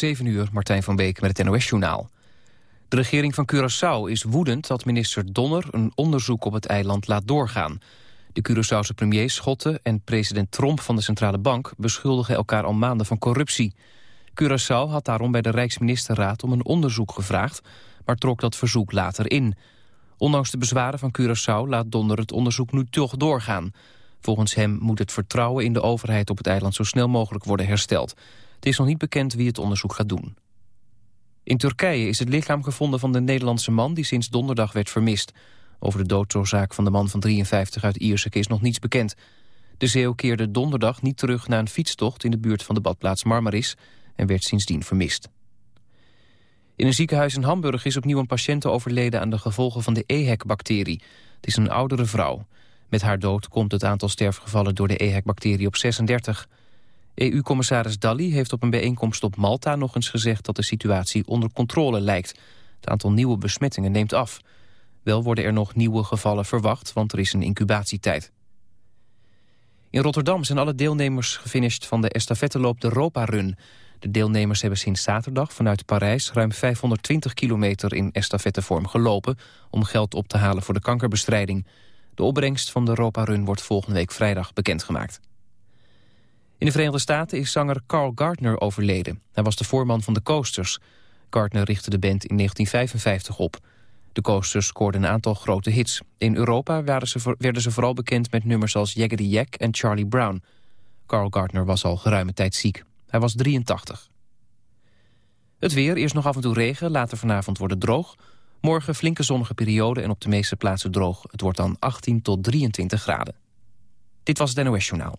7 uur, Martijn van Beek met het NOS-journaal. De regering van Curaçao is woedend dat minister Donner... een onderzoek op het eiland laat doorgaan. De Curaçaose premier Schotten en president Tromp van de Centrale Bank... beschuldigen elkaar al maanden van corruptie. Curaçao had daarom bij de Rijksministerraad om een onderzoek gevraagd... maar trok dat verzoek later in. Ondanks de bezwaren van Curaçao laat Donner het onderzoek nu toch doorgaan. Volgens hem moet het vertrouwen in de overheid op het eiland... zo snel mogelijk worden hersteld. Het is nog niet bekend wie het onderzoek gaat doen. In Turkije is het lichaam gevonden van de Nederlandse man... die sinds donderdag werd vermist. Over de doodsoorzaak van de man van 53 uit Ierseke is nog niets bekend. De zeeuw keerde donderdag niet terug na een fietstocht... in de buurt van de badplaats Marmaris en werd sindsdien vermist. In een ziekenhuis in Hamburg is opnieuw een patiënt overleden... aan de gevolgen van de EHEC-bacterie. Het is een oudere vrouw. Met haar dood komt het aantal sterfgevallen door de EHEC-bacterie op 36. EU-commissaris Dalli heeft op een bijeenkomst op Malta nog eens gezegd dat de situatie onder controle lijkt. Het aantal nieuwe besmettingen neemt af. Wel worden er nog nieuwe gevallen verwacht, want er is een incubatietijd. In Rotterdam zijn alle deelnemers gefinished van de estafetteloop de Europa Run. De deelnemers hebben sinds zaterdag vanuit Parijs ruim 520 kilometer in estafettevorm gelopen om geld op te halen voor de kankerbestrijding. De opbrengst van de Europa Run wordt volgende week vrijdag bekendgemaakt. In de Verenigde Staten is zanger Carl Gardner overleden. Hij was de voorman van de Coasters. Gardner richtte de band in 1955 op. De Coasters scoorden een aantal grote hits. In Europa werden ze vooral bekend met nummers als Jaggedy Jack en Charlie Brown. Carl Gardner was al geruime tijd ziek. Hij was 83. Het weer, eerst nog af en toe regen, later vanavond wordt het droog. Morgen flinke zonnige periode en op de meeste plaatsen droog. Het wordt dan 18 tot 23 graden. Dit was het NOS Journaal.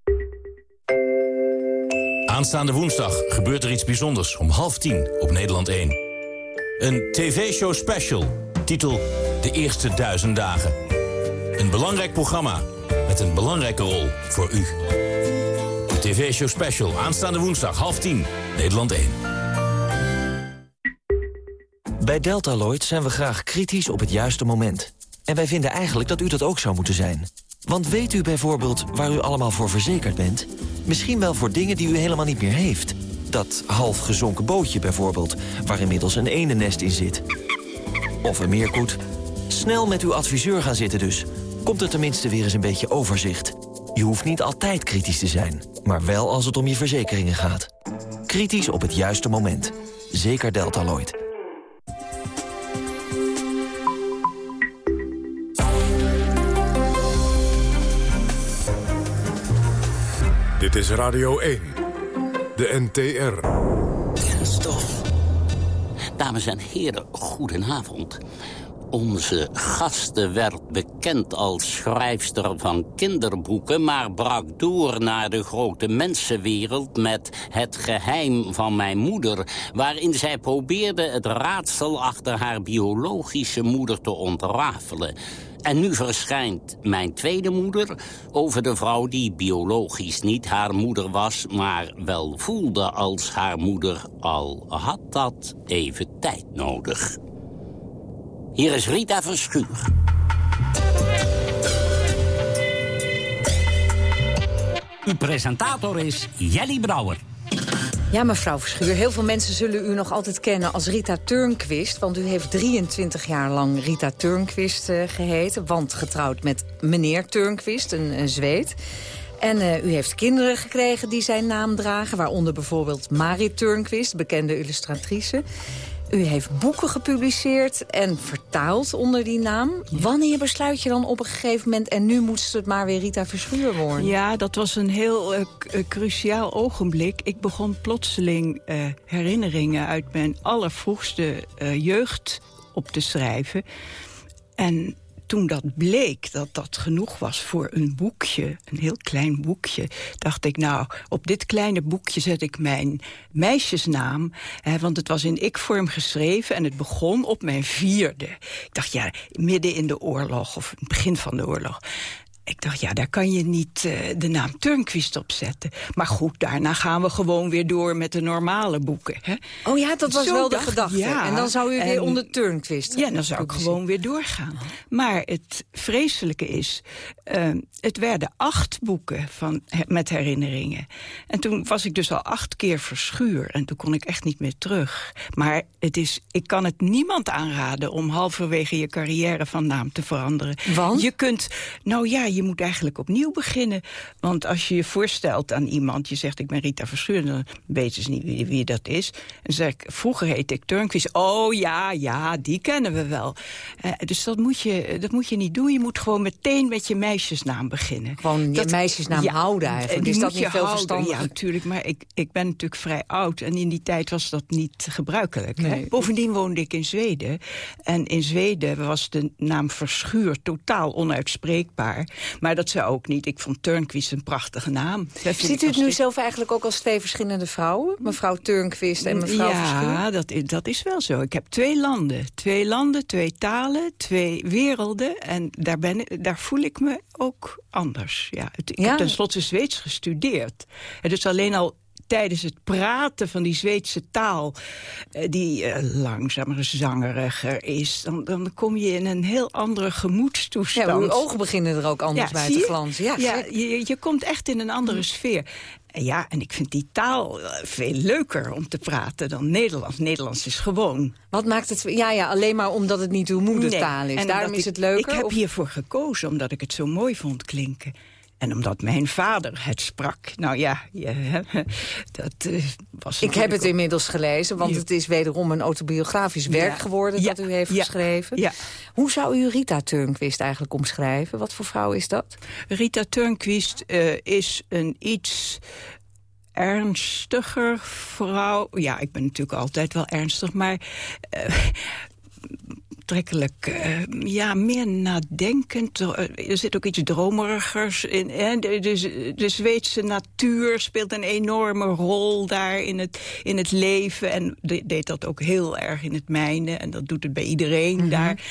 Aanstaande woensdag gebeurt er iets bijzonders om half tien op Nederland 1. Een tv-show special, titel De Eerste Duizend Dagen. Een belangrijk programma met een belangrijke rol voor u. De tv-show special, aanstaande woensdag, half tien, Nederland 1. Bij Deltaloid zijn we graag kritisch op het juiste moment. En wij vinden eigenlijk dat u dat ook zou moeten zijn. Want weet u bijvoorbeeld waar u allemaal voor verzekerd bent? Misschien wel voor dingen die u helemaal niet meer heeft. Dat half gezonken bootje bijvoorbeeld, waar inmiddels een eenennest in zit. Of een meerkoet. Snel met uw adviseur gaan zitten dus. Komt er tenminste weer eens een beetje overzicht. Je hoeft niet altijd kritisch te zijn, maar wel als het om je verzekeringen gaat. Kritisch op het juiste moment. Zeker Deltaloid. Dit is Radio 1, de NTR. Kenstof. Dames en heren, goedenavond. Onze gasten werd bekend als schrijfster van kinderboeken... maar brak door naar de grote mensenwereld met Het geheim van mijn moeder... waarin zij probeerde het raadsel achter haar biologische moeder te ontrafelen... En nu verschijnt mijn tweede moeder over de vrouw die biologisch niet haar moeder was... maar wel voelde als haar moeder, al had dat even tijd nodig. Hier is Rita Verschuur. Uw presentator is Jelly Brouwer. Ja, mevrouw Verschuur, heel veel mensen zullen u nog altijd kennen als Rita Turnquist. Want u heeft 23 jaar lang Rita Turnquist uh, geheten. Want getrouwd met meneer Turnquist, een, Zweed. En uh, u heeft kinderen gekregen die zijn naam dragen. Waaronder bijvoorbeeld Marit Turnquist, bekende illustratrice. U heeft boeken gepubliceerd en vertaald onder die naam. Wanneer besluit je dan op een gegeven moment... en nu moet het maar weer Rita Verschuur worden? Ja, dat was een heel uh, cruciaal ogenblik. Ik begon plotseling uh, herinneringen uit mijn allervroegste uh, jeugd op te schrijven. En toen dat bleek, dat dat genoeg was voor een boekje... een heel klein boekje, dacht ik... nou, op dit kleine boekje zet ik mijn meisjesnaam... Hè, want het was in ik-vorm geschreven en het begon op mijn vierde. Ik dacht, ja, midden in de oorlog of het begin van de oorlog. Ik dacht, ja, daar kan je niet uh, de naam Turnquist op zetten. Maar goed, daarna gaan we gewoon weer door met de normale boeken. Hè? Oh ja, dat was Zo wel de gedachte. Ja, en dan zou u en, weer onder Turnquist Ja, dan zou ik gewoon weer doorgaan. Maar het vreselijke is, uh, het werden acht boeken van, met herinneringen. En toen was ik dus al acht keer verschuur. En toen kon ik echt niet meer terug. Maar het is, ik kan het niemand aanraden om halverwege je carrière van naam te veranderen. Want? Je kunt, nou ja, je moet eigenlijk opnieuw beginnen. Want als je je voorstelt aan iemand, je zegt ik ben Rita Verschuur... dan weten ze niet wie, wie dat is. En zeg ik, vroeger heette ik Turnquist. Oh ja, ja, die kennen we wel. Uh, dus dat moet, je, dat moet je niet doen. Je moet gewoon meteen met je meisjesnaam beginnen. Gewoon je meisjesnaam houden eigenlijk. Die is dat niet veel verstandig? Ja, natuurlijk. Maar ik, ik ben natuurlijk vrij oud. En in die tijd was dat niet gebruikelijk. Nee. Bovendien woonde ik in Zweden. En in Zweden was de naam Verschuur totaal onuitspreekbaar. Maar dat zou ook niet. Ik vond Turnquist een prachtige naam. Ziet u het nu zelf eigenlijk ook als twee verschillende vrouwen? Mevrouw Turnquist en mevrouw ja, Verschuur? Ja, dat, dat is wel zo. Ik heb twee landen. Twee landen, twee talen, twee werelden. En daar, ben, daar voel ik me ook anders. Ja, het, ik ja. heb tenslotte Zweeds gestudeerd. Het is alleen al tijdens het praten van die Zweedse taal... Uh, die uh, langzamer, zangeriger is... Dan, dan kom je in een heel andere gemoedstoestand. Ja, uw ogen beginnen er ook anders ja, bij te glanzen. Ja, ja je, je komt echt in een andere sfeer. En ja, en ik vind die taal veel leuker om te praten dan Nederlands. Nederlands is gewoon. Wat maakt het... Ja, ja alleen maar omdat het niet uw moedertaal nee, is. Daarom is ik, het leuker? Ik heb of? hiervoor gekozen omdat ik het zo mooi vond klinken. En omdat mijn vader het sprak. Nou ja, ja dat uh, was Ik heb het inmiddels gelezen, want ja. het is wederom een autobiografisch werk ja. geworden... dat u heeft geschreven. Hoe zou u Rita Turnquist eigenlijk omschrijven? Wat voor vrouw is dat? Rita Turnquist uh, is een iets ernstiger vrouw. Ja, ik ben natuurlijk altijd wel ernstig, maar... Uh, aantrekkelijk, uh, ja, meer nadenkend. Er zit ook iets dromerigers in. Hè? De, de, de Zweedse natuur speelt een enorme rol daar in het, in het leven. En de, deed dat ook heel erg in het mijne. En dat doet het bij iedereen mm -hmm. daar.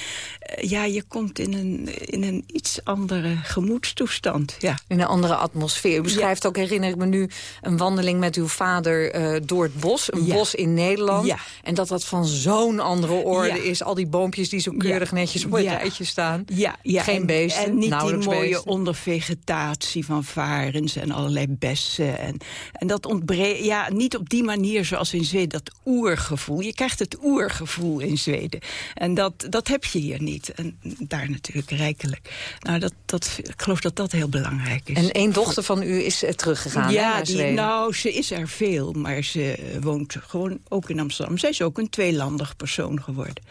Uh, ja, je komt in een, in een iets andere gemoedstoestand. Ja. In een andere atmosfeer. U beschrijft ja. ook, herinner ik me nu, een wandeling met uw vader uh, door het bos. Een ja. bos in Nederland. Ja. En dat dat van zo'n andere orde is. Al die boompjes die zo keurig ja. netjes op het ja. rijtje staan. Ja, ja. Geen en, beesten, En niet die mooie beesten. ondervegetatie van varens en allerlei bessen. En, en dat ontbreekt, ja, niet op die manier zoals in Zweden, dat oergevoel. Je krijgt het oergevoel in Zweden. En dat, dat heb je hier niet. En daar natuurlijk rijkelijk. Nou, dat, dat, ik geloof dat dat heel belangrijk is. En één dochter van u is teruggegaan ja, hè, die, nou, ze is er veel, maar ze woont gewoon ook in Amsterdam. Zij is ook een tweelandig persoon geworden.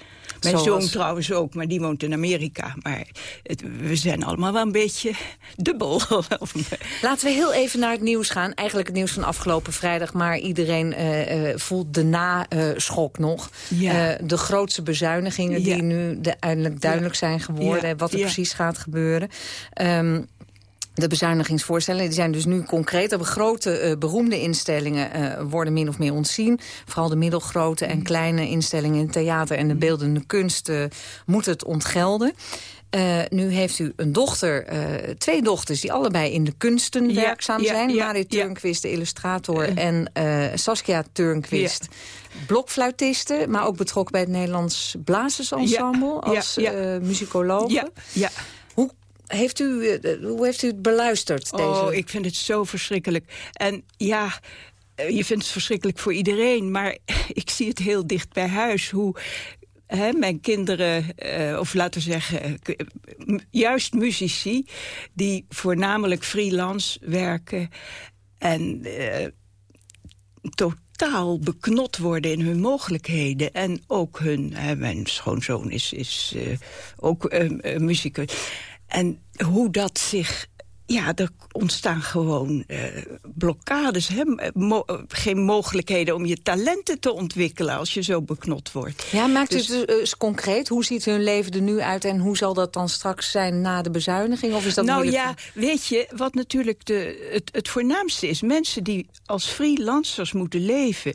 Mijn Zoals... zoon trouwens ook, maar die woont in Amerika. Maar het, we zijn allemaal wel een beetje dubbel. Laten we heel even naar het nieuws gaan. Eigenlijk het nieuws van afgelopen vrijdag. Maar iedereen uh, uh, voelt de naschok nog. Ja. de grootste bezuinigingen Ja. die nu de, eindelijk duidelijk zijn geworden. Ja. Wat er precies gaat gebeuren. Um, de bezuinigingsvoorstellen die zijn dus nu concreet. De grote uh, beroemde instellingen uh, worden min of meer ontzien. Vooral de middelgrote en kleine instellingen in het theater en de beeldende kunst uh, moeten het ontgelden. Nu heeft u een dochter, twee dochters die allebei in de kunsten Ja, werkzaam ja, zijn. ja, Marie ja. Turnquist, de illustrator, en Saskia Turnquist, blokfluitiste, maar ook betrokken bij het Nederlands Blazersensemble als muzikoloog. Ja, heeft, u, uh, hoe heeft u het beluisterd? Deze? Oh, ik vind het zo verschrikkelijk. En ja, eh, je vindt het verschrikkelijk voor iedereen, maar ik zie het heel dicht bij huis. Hoe He, mijn kinderen, uh, of laten we zeggen, juist muzici... die voornamelijk freelance werken en uh, totaal beknot worden in hun mogelijkheden. En ook hun, mijn schoonzoon is, is ook muzikus. En hoe dat zich ja, er ontstaan gewoon uh, blokkades. Hè? Mo geen mogelijkheden om je talenten te ontwikkelen als je zo beknot wordt. Ja, maakt dus, het dus concreet? Hoe ziet hun leven er nu uit en hoe zal dat dan straks zijn na de bezuiniging? Of is dat nou ja, weet je, wat natuurlijk de, het, het voornaamste is... mensen die als freelancers moeten leven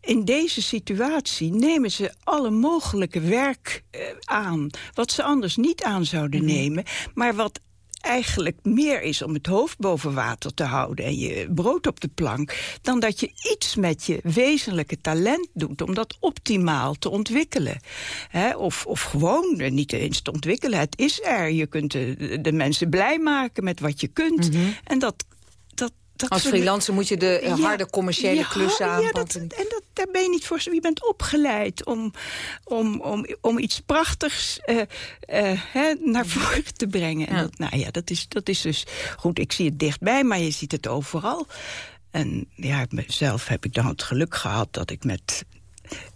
in deze situatie nemen ze alle mogelijke werk uh, aan... wat ze anders niet aan zouden mhm. nemen... maar wat eigenlijk meer is om het hoofd boven water te houden... en je brood op de plank... dan dat je iets met je wezenlijke talent doet... om dat optimaal te ontwikkelen. of, of gewoon niet eens te ontwikkelen. Het is er. Je kunt de, de mensen blij maken met wat je kunt. Mhm. En dat als freelancer moet je de harde commerciële klussen aanpakken. Ja, dat, en dat, daar ben je niet voor. Je bent opgeleid om, om, om, om iets prachtigs uh, uh, hè, naar voren te brengen. En dat, nou ja, dat is, dat is dus goed. Ik zie het dichtbij, maar je ziet het overal. En ja, zelf heb ik dan het geluk gehad dat ik met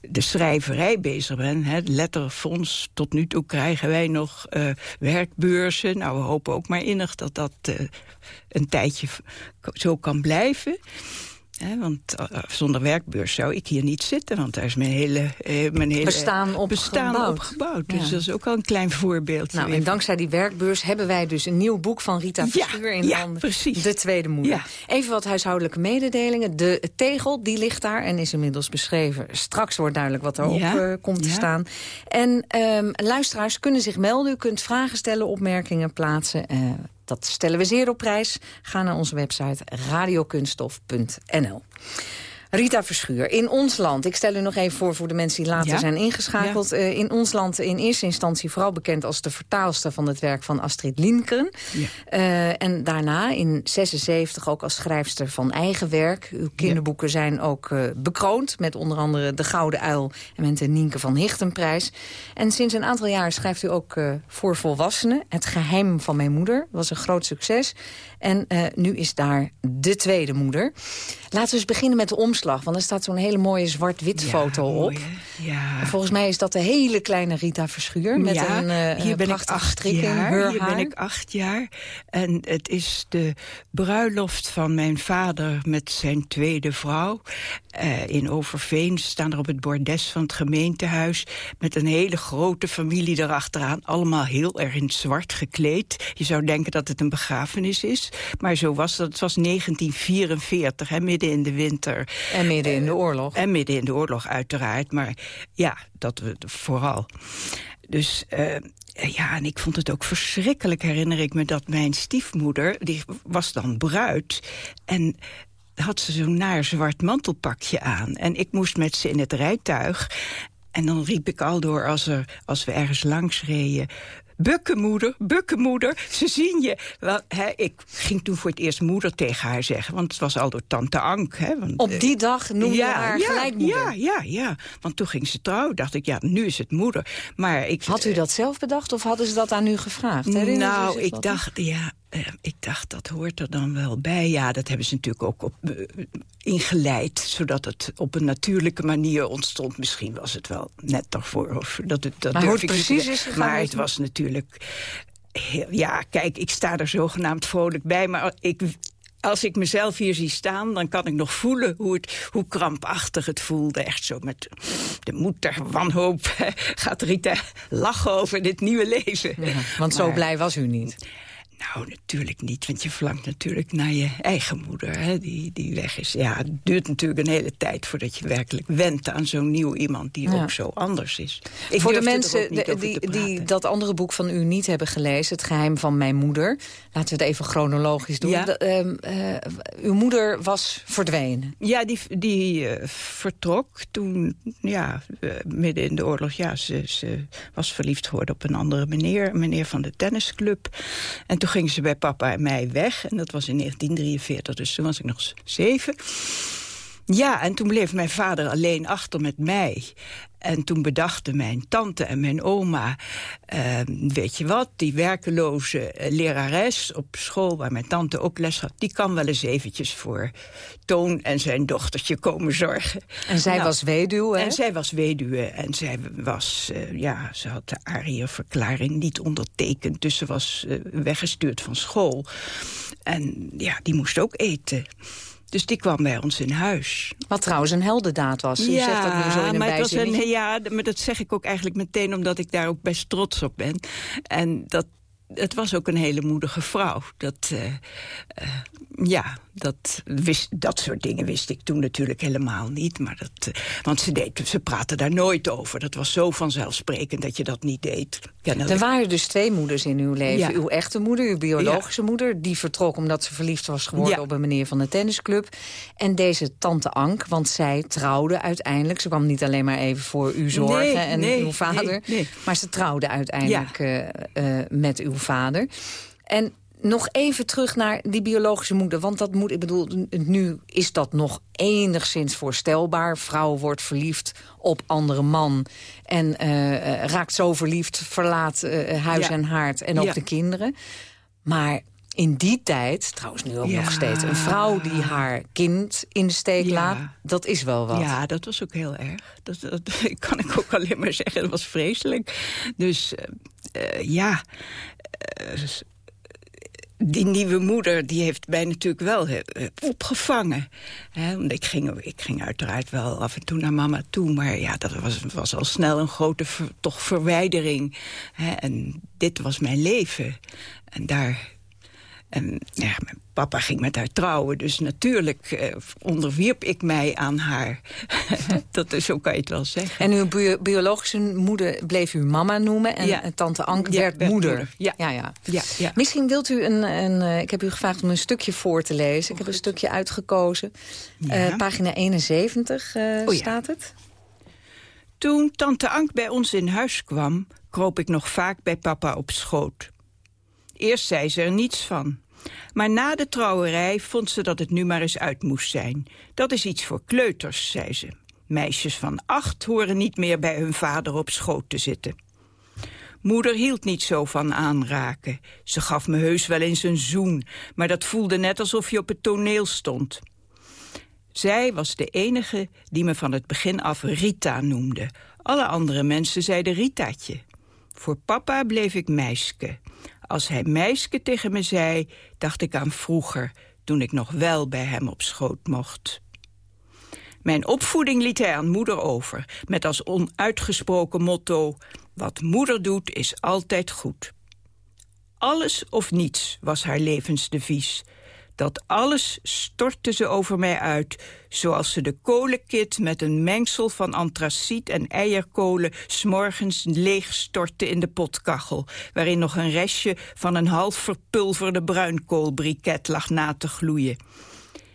de schrijverij bezig ben. Het letterfonds, tot nu toe krijgen wij nog uh, werkbeurzen. Nou, we hopen ook maar innig dat dat uh, een tijdje zo kan blijven want uh, zonder werkbeurs zou ik hier niet zitten. Want daar is mijn hele, uh, mijn hele bestaan op bestaan gebouwd. Dus dat is ook al een klein voorbeeld. Nou, en dankzij die werkbeurs hebben wij dus een nieuw boek van Rita Verschuur in ja, precies. De Tweede Moeder. Even wat huishoudelijke mededelingen. De tegel die ligt daar en is inmiddels beschreven. Straks wordt duidelijk wat erop uh, komt te staan. En um, luisteraars kunnen zich melden. U kunt vragen stellen, opmerkingen plaatsen. Dat stellen we zeer op prijs. Ga naar onze website radiokunstof.nl. Rita Verschuur, in ons land, ik stel u nog even voor voor de mensen die later zijn ingeschakeld. Uh, in ons land in eerste instantie vooral bekend als de vertaalster van het werk van Astrid Lindgren. Ja. Uh, en daarna in 76 ook als schrijfster van eigen werk. Uw kinderboeken zijn ook uh, bekroond met onder andere De Gouden Uil en met de Nienke van Hichtenprijs. En sinds een aantal jaar schrijft u ook voor volwassenen. Het geheim van mijn moeder was een groot succes. En nu is daar de tweede moeder. Laten we eens beginnen met de omslag. Want er staat zo'n hele mooie zwart-wit foto op. Ja. volgens mij is dat de hele kleine Rita Verschuur. Met een uh, hier ben ik acht jaar. Hier ben ik acht jaar. En het is de bruiloft van mijn vader met zijn tweede vrouw. Uh, in Overveen staan er op het bordes van het gemeentehuis... met een hele grote familie erachteraan. Allemaal heel erg in zwart gekleed. Je zou denken dat het een begrafenis is. Maar zo was dat. Het was 1944, hè, midden in de winter. En midden in de oorlog. En midden in de oorlog, uiteraard. Maar ja, dat we vooral. Dus uh, ja, en ik vond het ook verschrikkelijk, herinner ik me... dat mijn stiefmoeder, die was dan bruid... en had ze zo'n naar zwart mantelpakje aan. En ik moest met ze in het rijtuig. En dan riep ik al door als, er, als we ergens langs reden... Bukkenmoeder, bukkenmoeder, ze zien je. Wel, hè, ik ging toen voor het eerst moeder tegen haar zeggen. Want het was al door tante Ank. Hè, want, Op die dag noemde ja, haar ja, gelijk moeder? Ja, ja, ja. Want toen ging ze trouwen. dacht ik, ja, nu is het moeder. Maar ik, Had u dat zelf bedacht of hadden ze dat aan u gevraagd? nou, ik dacht, ja, ik dacht, dat hoort er dan wel bij. Ja, dat hebben ze natuurlijk ook op, uh, ingeleid... zodat het op een natuurlijke manier ontstond. Misschien was het wel net daarvoor. Of dat het, dat maar hoe precies is gegaan, Maar het was natuurlijk... Heel, ja, kijk, ik sta er zogenaamd vrolijk bij... maar ik, als ik mezelf hier zie staan, dan kan ik nog voelen hoe, het, hoe krampachtig het voelde. Echt zo met de moed der wanhoop gaat Rita lachen over dit nieuwe leven. Ja, want zo blij was u niet. Nou, natuurlijk niet, want je verlangt natuurlijk naar je eigen moeder, hè, die, die weg is. Ja, het duurt natuurlijk een hele tijd voordat je werkelijk went aan zo'n nieuw iemand die ook zo anders is. Ik Voor de mensen die, die dat andere boek van u niet hebben gelezen, Het geheim van mijn moeder, laten we het even chronologisch doen. Ja. Ehm, eh, uw moeder was verdwenen. Ja, die, die uh, vertrok toen, ja, uh, midden in de oorlog. Ja, ze, ze was verliefd geworden op een andere meneer, meneer van de tennisclub. En toen gingen ze bij papa en mij weg. En dat was in 1943, dus toen was ik nog zeven. Ja, en toen bleef mijn vader alleen achter met mij. En toen bedachten mijn tante en mijn oma... Uh, weet je wat, die werkeloze uh, lerares op school... waar mijn tante ook les had... die kan wel eens eventjes voor Toon en zijn dochtertje komen zorgen. En zij nou, was weduwe, En zij was weduwe. En zij was, uh, ja, ze had de ARIA-verklaring niet ondertekend. Dus ze was weggestuurd van school. En ja, die moest ook eten. Dus die kwam bij ons in huis. Wat trouwens een heldendaad was. U ja, zegt dat nu zo in een maar was een, ja, maar dat zeg ik ook eigenlijk meteen omdat ik daar ook best trots op ben. En dat, het was ook een hele moedige vrouw. Dat, uh, uh, ja, dat, wist, dat soort dingen wist ik toen natuurlijk helemaal niet. Maar dat, uh, want ze, deed, ze praatte daar nooit over. Dat was zo vanzelfsprekend dat je dat niet deed. Kennelijk. Er waren dus twee moeders in uw leven. Ja. Uw echte moeder, uw biologische ja. moeder. Die vertrok omdat ze verliefd was geworden ja. op een meneer van de tennisclub. En deze tante Ank, want zij trouwde uiteindelijk. Ze kwam niet alleen maar even voor u zorgen nee, en nee, uw vader. Nee, maar ze trouwde uiteindelijk uh, met uw vader. En nog even terug naar die biologische moeder. Want dat moet, ik bedoel, nu is dat nog enigszins voorstelbaar. Vrouw wordt verliefd op andere man. En uh, raakt zo verliefd, verlaat uh, huis ja. en haard en ook ja. de kinderen. Maar in die tijd, trouwens nu ook ja. nog steeds... een vrouw die haar kind in de steek laat, dat is wel wat. Ja, dat was ook heel erg. Dat, dat kan ik ook alleen maar zeggen, dat was vreselijk. Dus ja die nieuwe moeder die heeft mij natuurlijk wel opgevangen. He, want ik ging, ik ging uiteraard wel af en toe naar mama toe. Maar ja, dat was, was al snel een grote toch verwijdering. En dit was mijn leven. En daar... En ja, mijn papa ging met haar trouwen. Dus natuurlijk eh, onderwierp ik mij aan haar. dat is, zo kan je het wel zeggen. En uw bio biologische moeder bleef u mama noemen. En, ja. en tante Anke ja, werd, werd moeder. moeder. Ja. Ja, ja. Misschien wilt u een, een... Uh, ik heb u gevraagd om een stukje voor te lezen. Ik heb een stukje uitgekozen. Uh, pagina 71 uh, oh, staat het. Toen tante Ank bij ons in huis kwam... kroop ik nog vaak bij papa op schoot. Eerst zei ze er niets van... Maar na de trouwerij vond ze dat het nu maar eens uit moest zijn. Dat is iets voor kleuters, zei ze. Meisjes van acht horen niet meer bij hun vader op schoot te zitten. Moeder hield niet zo van aanraken. Ze gaf me heus wel eens een zoen, maar dat voelde net alsof je op het toneel stond. Zij was de enige die me van het begin af Rita noemde. Alle andere mensen zeiden Ritaatje. Voor papa bleef ik meiske. Als hij meiske tegen me zei, dacht ik aan vroeger... toen ik nog wel bij hem op schoot mocht. Mijn opvoeding liet hij aan moeder over... met als onuitgesproken motto... wat moeder doet, is altijd goed. Alles of niets was haar levensdevies. Dat alles stortte ze over mij uit, zoals ze de kolenkit met een mengsel van antraciet en eierkolen s'morgens leeg stortte in de potkachel, waarin nog een restje van een half verpulverde bruinkoolbriket lag na te gloeien.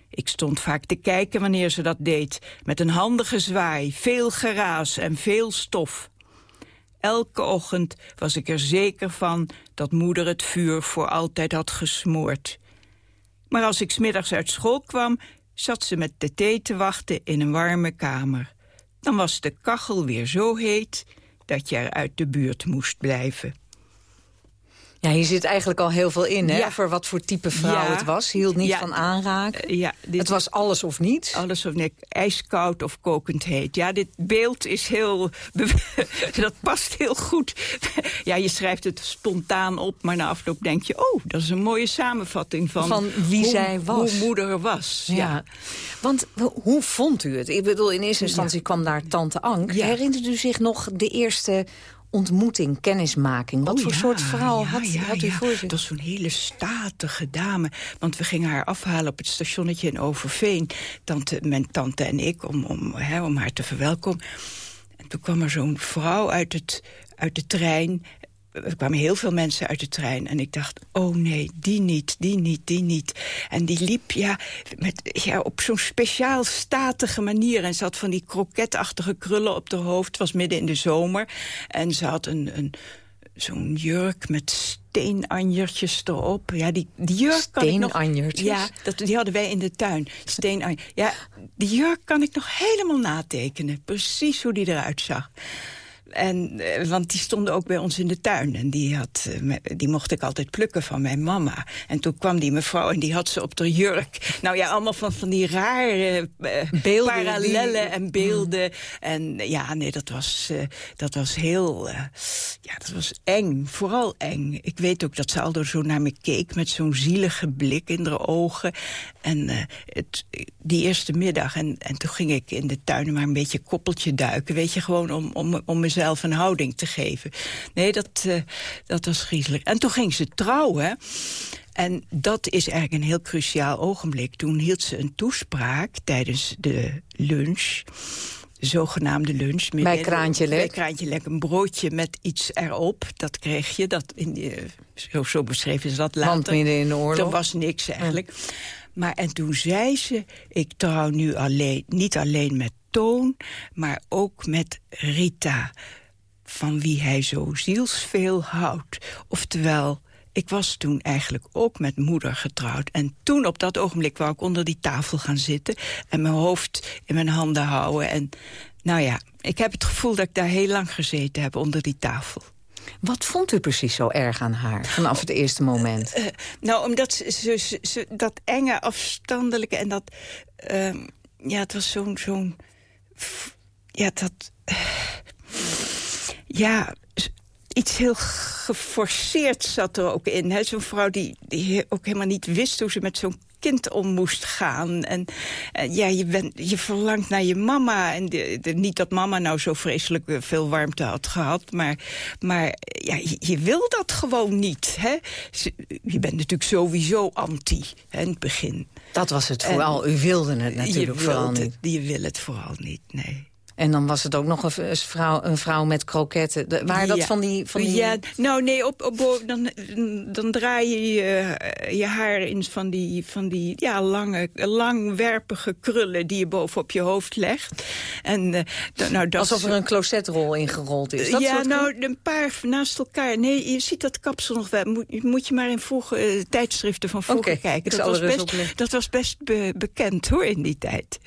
Ik stond vaak te kijken wanneer ze dat deed, met een handige zwaai, veel geraas en veel stof. Elke ochtend was ik er zeker van dat moeder het vuur voor altijd had gesmoord. Maar als ik smiddags uit school kwam, zat ze met de thee te wachten in een warme kamer. Dan was de kachel weer zo heet dat je er uit de buurt moest blijven. Ja, hier zit eigenlijk al heel veel in, hè? Ja. Voor wat voor type vrouw ja. het was. Hield niet ja. van aanraken. Ja, dit het was alles of niets. Alles of niks. Ijskoud of kokend heet. Ja, dit beeld is heel... dat past heel goed. ja, je schrijft het spontaan op, maar na afloop denk je... oh, dat is een mooie samenvatting van... Van wie hoe, zij was. Hoe moeder was, ja. ja. Want hoe vond u het? Ik bedoel, in eerste instantie kwam daar tante Ank. Herinnert u zich nog de eerste ontmoeting, kennismaking? Wat oh, voor ja, soort vrouw ja, had, ja, had u voor zich? Dat was zo'n hele statige dame. Want we gingen haar afhalen op het stationnetje in Overveen. Tante, mijn tante en ik, om, om, hè, om haar te verwelkomen. En toen kwam er zo'n vrouw uit, het, uit de trein er kwamen heel veel mensen uit de trein. En ik dacht, oh nee, die niet, die niet, die niet. En die liep ja, met, ja, op zo'n speciaal statige manier. En ze had van die kroketachtige krullen op haar hoofd. Het was midden in de zomer. En ze had een, een, zo'n jurk met steenanjertjes erop. Ja, die, die jurk kan ik nog... Steenanjertjes? Ja, dat, die hadden wij in de tuin. Steenanjer. Ja, die jurk kan ik nog helemaal natekenen. Precies hoe die eruit zag. En, eh, want die stonden ook bij ons in de tuin. En die, had, eh, die mocht ik altijd plukken van mijn mama. En toen kwam die mevrouw en die had ze op de jurk. Nou ja, allemaal van, van die rare eh, Beelden parallellen die- en beelden. En ja, nee, dat was, dat was heel... ja, dat was eng. Vooral eng. Ik weet ook dat ze al zo naar me keek... met zo'n zielige blik in haar ogen. En het, die eerste middag... En, en toen ging ik in de tuin maar een beetje koppeltje duiken. Weet je, gewoon om, om, om mezelf een houding te geven. Nee, dat, eh, dat was griezelig. En toen ging ze trouwen... En dat is eigenlijk een heel cruciaal ogenblik. Toen hield ze een toespraak tijdens de lunch de zogenaamde lunch. Bij Kraantje Lek. Bij Kraantje Lek, een broodje met iets erop. Dat kreeg je, dat in die, eh, zo, zo beschreven ze dat later. Want midden in de oorlog. Er was niks eigenlijk. Maar en toen zei ze, ik trouw nu alleen, niet alleen met Toon... maar ook met Rita, van wie hij zo zielsveel houdt. Oftewel... Ik was toen eigenlijk ook met moeder getrouwd. En toen op dat ogenblik wou ik onder die tafel gaan zitten... en mijn hoofd in mijn handen houden. En nou ja, ik heb het gevoel dat ik daar heel lang gezeten heb onder die tafel. Wat vond u precies zo erg aan haar vanaf het eerste moment? Eh, nou, omdat ze, ze, dat enge, afstandelijke en dat... ehm, ja, het was zo'n... zo'n ja, dat... eh, ja, iets heel geforceerd zat er ook in. Zo'n vrouw die, die ook helemaal niet wist hoe ze met zo'n kind om moest gaan. En, en ja, je, bent, je verlangt naar je mama. En de, de- niet dat mama nou zo vreselijk eh, veel warmte had gehad... maar, maar ja, je, je wil dat gewoon niet. Hè? Je bent natuurlijk sowieso anti hè, in het begin. Dat was het En vooral. U wilde het natuurlijk vooral niet. het- Je wil het vooral niet, nee. En dan was het ook nog een, vrouw, een vrouw met kroketten. De- waren dat Ja. van die... Van die Ja, nou nee, op, op, dan, dan draai je je, je haar in van die, van die ja, lange, langwerpige krullen... die je bovenop je hoofd legt. En, eh, nou, dat alsof er een closetrol ingerold is. Dat ja, soort nou, een paar naast elkaar. Nee, je ziet dat kapsel nog wel. Moet, moet je maar in vroege eh, tijdschriften van vroeger kijken. Dat was, best, op letten. dat was best be- bekend, hoor, in die tijd.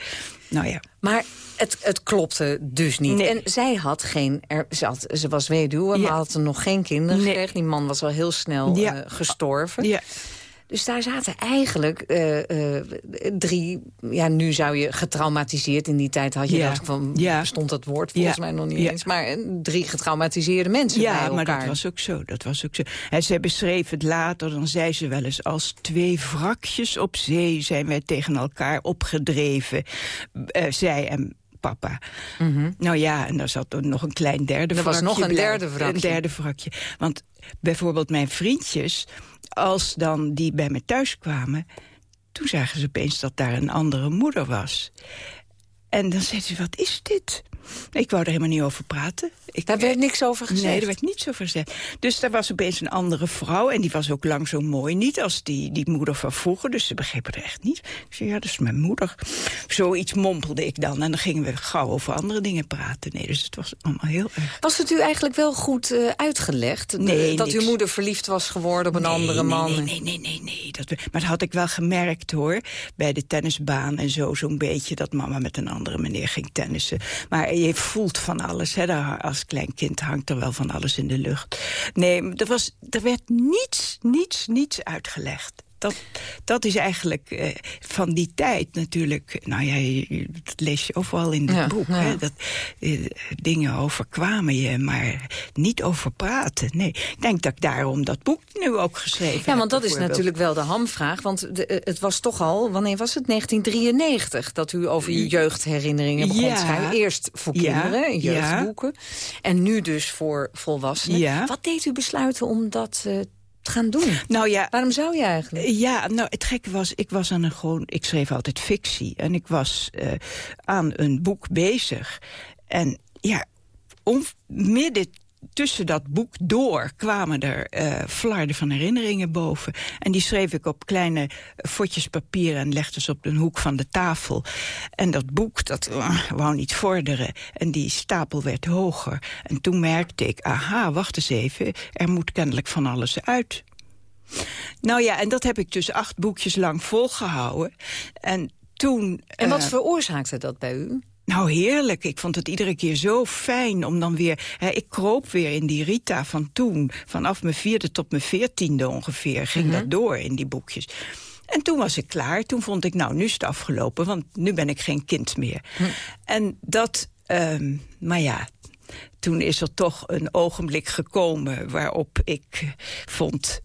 Nou ja. Maar het, het klopte dus niet. Nee. En zij had geen... Er, ze, had, ze was weduwe, Ja. maar had nog geen kinderen Nee. gekregen. Die man was al heel snel Ja. eh, gestorven. Ja. Dus daar zaten eigenlijk eh, eh, drie... Ja, nu zou je getraumatiseerd. In die tijd had je Ja. dat van... Ja. bestond dat woord volgens Ja. mij nog niet Ja. eens. Maar eh, drie getraumatiseerde mensen bij Ja, elkaar. maar dat was ook zo. Dat was ook zo. En zij beschreef het later, dan zei ze wel eens... als twee wrakjes op zee zijn wij tegen elkaar opgedreven. Zij en papa. Nou ja, en daar zat er nog een klein derde Mhm. Er was nog een derde wrakje. Een derde wrakje. Want bijvoorbeeld mijn vriendjes... als dan die bij me thuis kwamen... toen zagen ze opeens dat daar een andere moeder was. En dan zeiden ze, wat is dit? Ik wou er helemaal niet over praten. Ik, Daar werd niks over gezegd. Nee, er werd niets over gezegd. Dus daar was opeens een andere vrouw. En die was ook lang zo mooi niet als die, die moeder van vroeger. Dus ze begrepen er echt niet. Ik zei, ja, dat is mijn moeder. Zoiets mompelde ik dan. En dan gingen we gauw over andere dingen praten. Nee, dus het was allemaal heel erg... Was het u eigenlijk wel goed eh, uitgelegd? Nee, dat niks. uw moeder verliefd was geworden op een Nee, andere man? Nee, nee, nee, nee. nee. Dat, maar dat had ik wel gemerkt, hoor. Bij de tennisbaan en zo, zo'n beetje... dat mama met een andere meneer ging tennissen. Maar je voelt van alles, hè. Als klein kind hangt er wel van alles in de lucht. Nee, er, was, er werd niets, niets, niets uitgelegd. Dat, dat is eigenlijk eh, van die tijd natuurlijk... Nou ja, je- je- dat lees je overal in het Ja, boek. ja. Hè, dat, eh, dingen overkwamen je, maar niet over praten. Nee, ik denk dat ik daarom dat boek nu ook geschreven heb. Ja, want dat is natuurlijk wel de hamvraag. Want de, eh, het was toch al, wanneer was het? 1993 dat u over uw jeugdherinneringen begon Ja. te schrijven. Eerst voor kinderen, jeugdboeken. En nu dus voor volwassenen. Ja. Wat deed u besluiten om dat te gaan doen? Nou ja, Waarom zou je eigenlijk? Ja, nou het gekke was, ik was aan een gewoon, ik schreef altijd fictie en ik was eh, aan een boek bezig en ja, om, midden tussen dat boek door kwamen er uh, flarden van herinneringen boven. En die schreef ik op kleine fotjes papier en legde ze op de hoek van de tafel. En dat boek, dat uh, wou niet vorderen. En die stapel werd hoger. En toen merkte ik, aha, wacht eens even, er moet kennelijk van alles uit. Nou ja, en dat heb ik dus acht boekjes lang volgehouden. En toen... En wat uh, veroorzaakte dat bij u? Nou, heerlijk. Ik vond het iedere keer zo fijn om dan weer... Hè, ik kroop weer in die Rita van toen. Vanaf mijn vierde tot mijn veertiende ongeveer ging mm -hmm. dat door in die boekjes. En toen was ik klaar. Toen vond ik, nou, nu is het afgelopen, want nu ben ik geen kind meer. Hm. En dat, um, maar ja, toen is er toch een ogenblik gekomen waarop ik vond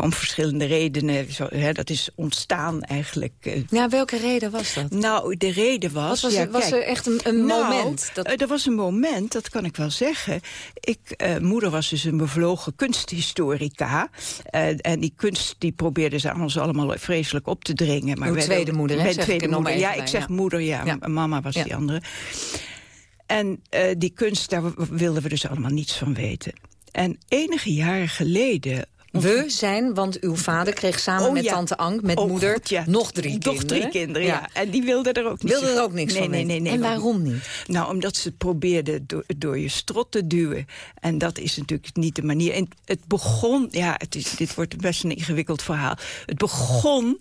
om verschillende redenen. Zo, dat is ontstaan eigenlijk. Uh, ja, welke reden was dat? Nou, de reden was... was, ja, was kijk, er echt een, een nou, moment? Dat... Uh, er was een moment, dat kan ik wel zeggen. Ik, uh, moeder was dus een bevlogen kunsthistorica. en die kunst die probeerde ze aan ons allemaal vreselijk op te dringen. Maar Uw tweede moeder, hè? Tweede moeder. Ja, ik zeg ja. moeder, ja. ja. Mama was die andere. En die kunst, daar wilden we dus allemaal niets van weten. En enige jaren geleden we zijn, want uw vader kreeg samen oh, met ja. tante Ank, met oh, moeder, God, ja. nog drie nog kinderen. drie kinderen, ja. En die wilden er ook niks wilde er ook niks nee, van nee, nee, nee, En waarom niet? Nou, omdat ze probeerden door, door, je strot te duwen. En dat is natuurlijk niet de manier. En het begon, ja, het is, dit wordt best een ingewikkeld verhaal. Het begon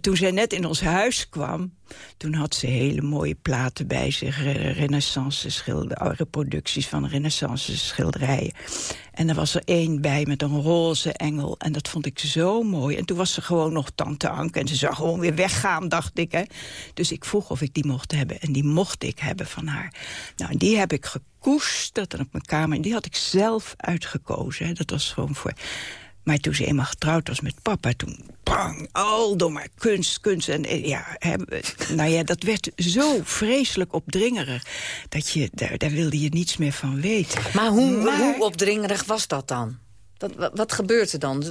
toen zij net in ons huis kwam, toen had ze hele mooie platen bij zich. Renaissance schilderijen, reproducties van renaissance schilderijen. En er was er één bij met een roze engel. En dat vond ik zo mooi. En toen was ze gewoon nog tante Anke. En ze zou gewoon weer weggaan, dacht ik. Hè. Dus ik vroeg of ik die mocht hebben. En die mocht ik hebben van haar. Nou, die heb ik gekoesterd op mijn kamer. En die had ik zelf uitgekozen. Hè. Dat was gewoon voor... Maar toen ze eenmaal getrouwd was met papa, toen bang, al door maar kunst, kunst. En ja, he, nou ja, dat werd zo vreselijk opdringerig. Dat je, daar, daar wilde je niets meer van weten. Maar hoe, maar, hoe opdringerig was dat dan? Wat, wat, gebeurt er dan?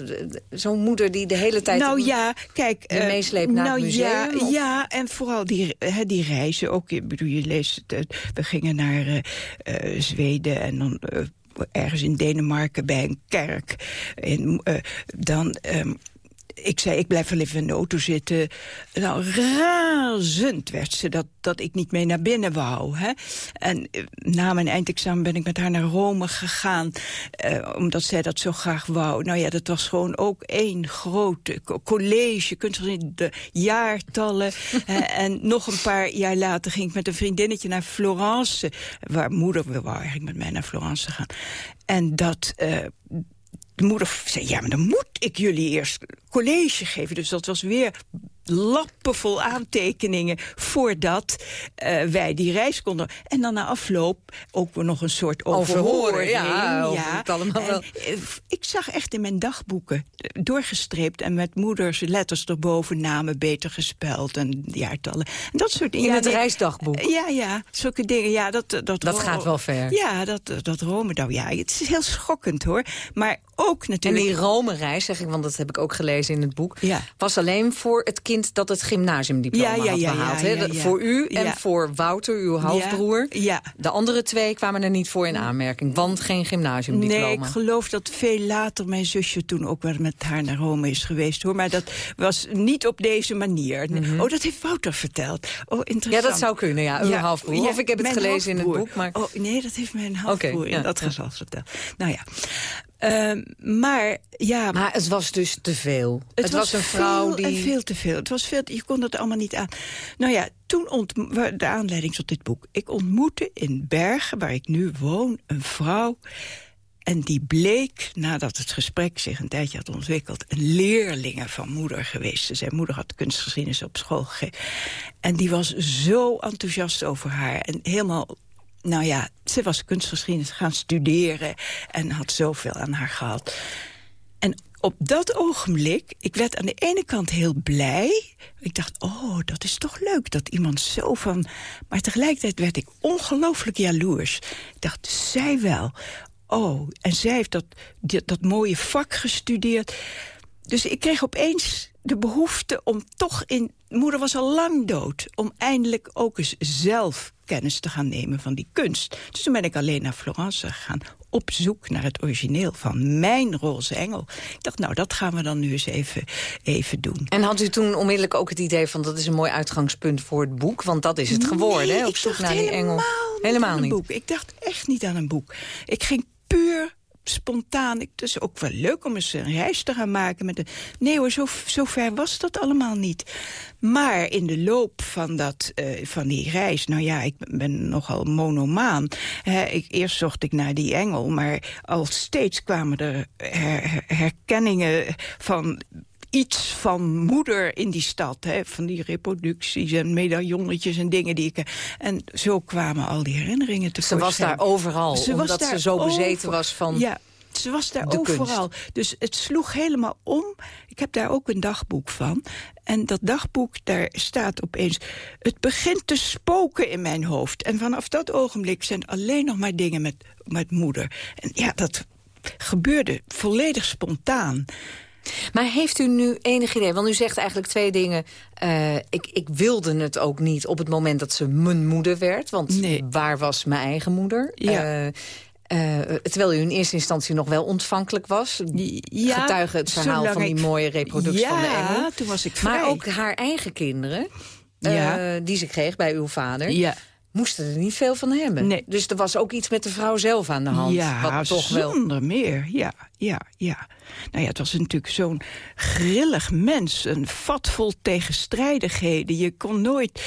Zo'n moeder die de hele tijd nou, ja, kijk, uh, meesleept naar nou, het museum? Ja, of? ja, en vooral die, die reizen ook. Ik bedoel, je leest we gingen naar uh, uh, Zweden en dan ergens in Denemarken bij een kerk. En, uh, dan... Um, ik zei, ik blijf wel even in de auto zitten. Nou, razend werd ze dat, dat ik niet mee naar binnen wou. Hè? En uh, na mijn eindexamen ben ik met haar naar Rome gegaan. Uh, omdat zij dat zo graag wou. Nou ja, dat was gewoon ook één grote college. De jaartallen. en nog een paar jaar later ging ik met een vriendinnetje naar Florence. Waar moeder we wou eigenlijk met mij naar Florence gaan. En dat de moeder zei, ja, maar dan moet ik jullie eerst college geven. Dus dat was weer lappen vol aantekeningen voordat uh, wij die reis konden. En dan na afloop ook nog een soort overhoring. ja, ja. Het allemaal wel. Uh, ik zag echt in mijn dagboeken doorgestreept... en met moeders letters erboven namen beter gespeld en jaartallen. En dat soort dingen. In het ja, reisdagboek? Ja, ja, zulke dingen. Ja, dat, dat, dat gaat wel ver. Ja, dat, dat Rome, nou ja, het is heel schokkend hoor. Maar ook natuurlijk... En die Rome-reis, zeg ik, want dat heb ik ook gelezen in het boek... Ja. was alleen voor het kind dat het gymnasiumdiploma ja, ja, ja, had behaald. Ja, voor u en voor Wouter, uw halfbroer. Ja, De andere twee kwamen er niet voor in aanmerking, want geen gymnasiumdiploma. Nee, ik geloof dat veel later mijn zusje toen ook wel met haar naar Rome is geweest. hoor. Maar dat was niet op deze manier. Mm -hmm. Oh, dat heeft Wouter verteld. Oh, interessant. Ja, dat zou kunnen, ja. Uw halfbroer. of ik heb het gelezen halfbroer. in het boek. Maar... Oh, nee, dat heeft mijn halfbroer okay, in dat geval verteld. Nou ja. Uh, maar ja... Maar het was dus te veel. Het, het was, was, een vrouw die... en veel te veel. Het was veel, je kon het allemaal niet aan. Nou ja, toen ont de aanleiding tot dit boek. Ik ontmoette in Bergen, waar ik nu woon, een vrouw... En die bleek, nadat het gesprek zich een tijdje had ontwikkeld... een leerlinge van moeder geweest. Zijn moeder had kunstgeschiedenis op school gegeven. En die was zo enthousiast over haar. En helemaal nou ja, ze was kunstgeschiedenis gaan studeren en had zoveel aan haar gehad. En op dat ogenblik, ik werd aan de ene kant heel blij. Ik dacht, oh, dat is toch leuk dat iemand zo van... Maar tegelijkertijd werd ik ongelooflijk jaloers. Ik dacht, zij wel. Oh, en zij heeft dat, dat, dat mooie vak gestudeerd. Dus ik kreeg opeens de behoefte om toch in... Moeder was al lang dood. Om eindelijk ook eens zelf kennis te gaan nemen van die kunst. Dus toen ben ik alleen naar Florence gegaan op zoek naar het origineel van mijn roze engel. Ik dacht, nou, dat gaan we dan nu eens even, even doen. En had u toen onmiddellijk ook het idee van... dat is een mooi uitgangspunt voor het boek? Want dat is het geworden, nee, hè? Op zoek naar die engel. Helemaal, helemaal niet. Een boek. Ik dacht echt niet aan een boek. Ik ging puur spontaan. Het is ook wel leuk om eens een reis te gaan maken. Met een, nee hoor, zo, zo ver was dat allemaal niet. Maar in de loop van, dat, uh, van die reis... nou ja, ik ben nogal monomaan. Ik, eerst zocht ik naar die engel, maar al steeds kwamen er her, herkenningen van iets van moeder in die stad. Hè, van die reproducties en medaillonnetjes en dingen die ik... En zo kwamen al die herinneringen te Ze was daar overal, ze omdat ze zo over... bezeten was van... Ja, ze was daar overal. Kunst. Dus het sloeg helemaal om. Ik heb daar ook een dagboek van. En dat dagboek, daar staat opeens... het begint te spoken in mijn hoofd. En vanaf dat ogenblik zijn alleen nog maar dingen met, met moeder. En ja, dat gebeurde volledig spontaan. Maar heeft u nu enig idee? Want u zegt eigenlijk twee dingen. Uh, ik, ik wilde het ook niet op het moment dat ze mijn moeder werd. Want nee. waar was mijn eigen moeder? Ja. Uh, uh, terwijl u in eerste instantie nog wel ontvankelijk was. Ja, Getuige het verhaal van die mooie reproductie ja, van de engel. toen was ik vrij. Maar ook haar eigen kinderen, ja. die ze kreeg bij uw vader... Ja moesten er niet veel van hebben. Nee. Dus er was ook iets met de vrouw zelf aan de hand. Ja, wat toch zonder wel... meer. Ja, ja, ja. Nou ja, het was natuurlijk zo'n grillig mens. Een vat vol tegenstrijdigheden. Je kon nooit...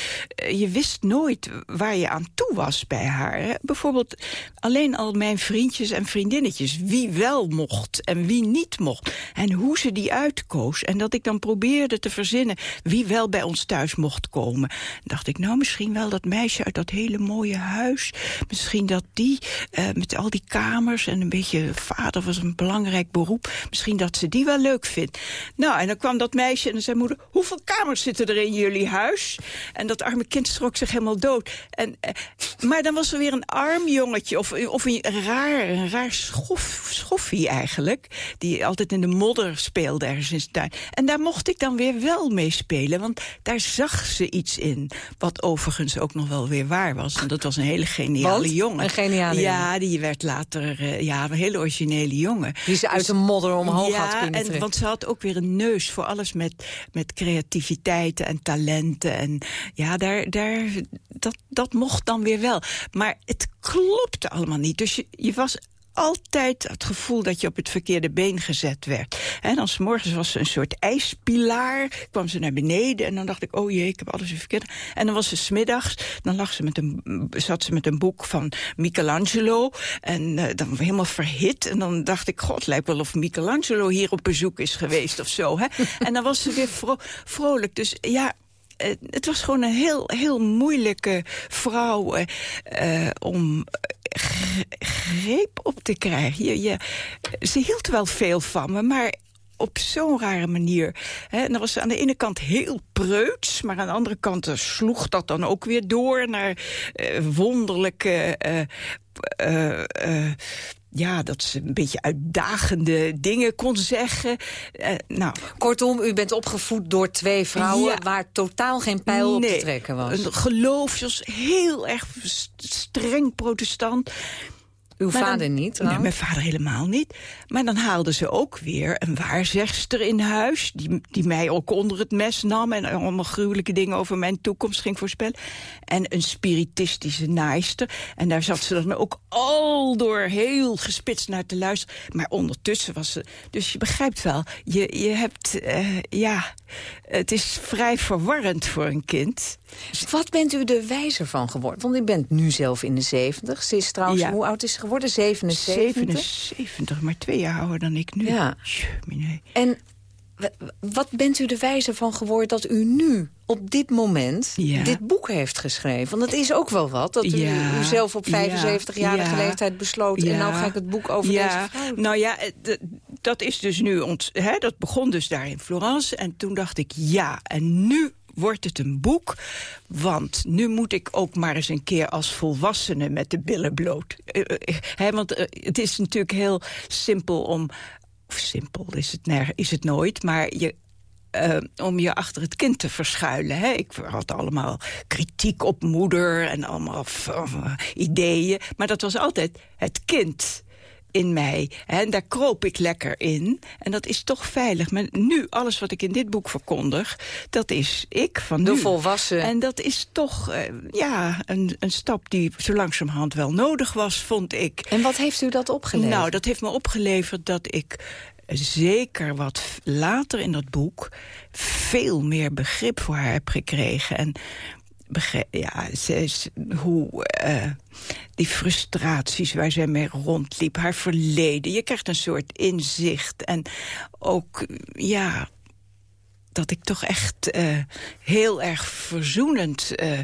Je wist nooit waar je aan toe was bij haar. Bijvoorbeeld alleen al mijn vriendjes en vriendinnetjes. Wie wel mocht en wie niet mocht. En hoe ze die uitkoos. En dat ik dan probeerde te verzinnen... wie wel bij ons thuis mocht komen. Dacht ik, nou misschien wel dat meisje uit dat hele mooie huis. Misschien dat die, uh, met al die kamers en een beetje... vader was een belangrijk beroep. Misschien dat ze die wel leuk vindt. Nou, en dan kwam dat meisje en dan zei moeder... hoeveel kamers zitten er in jullie huis? En dat arme kind schrok zich helemaal dood. En, uh, maar dan was er weer een arm jongetje... of, of een raar, een raar schof, schoffie eigenlijk... die altijd in de modder speelde ergens in de tuin. En daar mocht ik dan weer wel mee spelen... want daar zag ze iets in... wat overigens ook nog wel weer waar was. En dat was een hele geniale jongen. Een geniale Ja, die werd later uh, ja, een hele originele jongen. Die ze uit dus, de modder omhoog ja, had kunnen en, Want ze had ook weer een neus voor alles met, met creativiteiten en talenten. En ja, daar, daar, dat, dat mocht dan weer wel. Maar het klopte allemaal niet. Dus je, je was altijd het gevoel dat je op het verkeerde been gezet werd. En dan 's morgens was ze een soort ijspilaar, kwam ze naar beneden... en dan dacht ik, oh jee, ik heb alles weer verkeerd. En dan was ze smiddags, dan lag ze met een, zat ze met een boek van Michelangelo... en uh, dan helemaal verhit. En dan dacht ik, god, lijkt wel of Michelangelo hier op bezoek is geweest of zo. Hè? en dan was ze weer vro vrolijk. Dus ja, uh, het was gewoon een heel, heel moeilijke vrouw uh, om greep op te krijgen. Je, ze hield wel veel van me, maar op zo'n rare manier. He, en dan was ze aan de ene kant heel preuts... maar aan de andere kant sloeg dat dan ook weer door... naar uh, wonderlijke... Uh, ja, dat ze een beetje uitdagende dingen kon zeggen. Uh, nou. Kortom, u bent opgevoed door twee vrouwen... Ja. waar totaal geen pijl nee, op te trekken was. Een geloof, zoals heel erg streng protestant... Uw maar vader dan, niet, Nee, mijn vader helemaal niet. Maar dan haalden ze ook weer een waarzegster in huis... Die, die mij ook onder het mes nam... en allemaal gruwelijke dingen over mijn toekomst ging voorspellen. En een spiritistische naaister. En daar zat ze dan ook al door heel gespitst naar te luisteren. Maar ondertussen was ze... Dus je begrijpt wel, je, je hebt... Uh, ja, het is vrij verwarrend voor een kind. Wat bent u er wijzer van geworden? Want u bent nu zelf in de 70. Ze is trouwens, Ja. hoe oud is ze geworden? 77? 77, maar twee jaar ouder dan ik nu. Ja. Tjumine. En wat bent u er wijzer van geworden dat u nu op dit moment Ja. dit boek heeft geschreven? Want dat is ook wel wat, dat u, Ja. u zelf op 75-jarige Ja. leeftijd besloot... en nou ga ik het boek over deze vrouw Nou ja, eh, dat is dus nu ont, hè, dat begon dus daar in Florence. En toen dacht ik, ja, en nu wordt het een boek. Want nu moet ik ook maar eens een keer als volwassene met de billen bloot. Eh, eh, want eh, het is natuurlijk heel simpel om... Of simpel is het, ner- is het nooit, maar je om je achter het kind te verschuilen. Hè. Ik had allemaal kritiek op moeder en allemaal ideeën. Maar dat was altijd het kind. In mij. En daar kroop ik lekker in. En dat is toch veilig. Maar nu, alles wat ik in dit boek verkondig... dat is ik van De nu. volwassen. En dat is toch eh, ja, een, een stap die zo langzamerhand wel nodig was, vond ik. En wat heeft u dat opgeleverd? Nou, dat heeft me opgeleverd dat ik zeker wat later in dat boek... veel meer begrip voor haar heb gekregen. En ja, ze, hoe uh, die frustraties waar zij mee rondliep, haar verleden. Je krijgt een soort inzicht. En ook, ja, dat ik toch echt uh, heel erg verzoenend... Uh,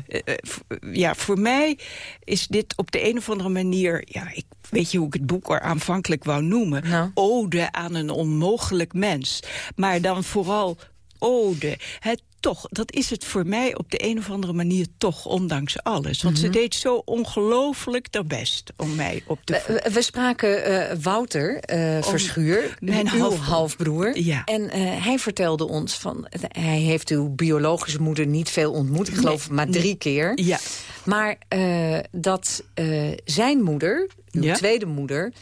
ja, voor mij is dit op de een of andere manier... Ja, ik weet je hoe ik het boek er aanvankelijk wou noemen? Nou. Ode aan een onmogelijk mens. Maar dan vooral ode. Het toch, dat is het voor mij op de een of andere manier toch, ondanks alles. Want Mhm. ze deed zo ongelooflijk haar best om mij op te We, we spraken uh, Wouter uh, Verschuur, mijn uw halfbroer. halfbroer. Ja. En uh, hij vertelde ons van... hij heeft uw biologische moeder niet veel ontmoet. Ik geloof Nee, maar drie nee. keer. Ja. Maar dat zijn moeder, uw Ja. tweede moeder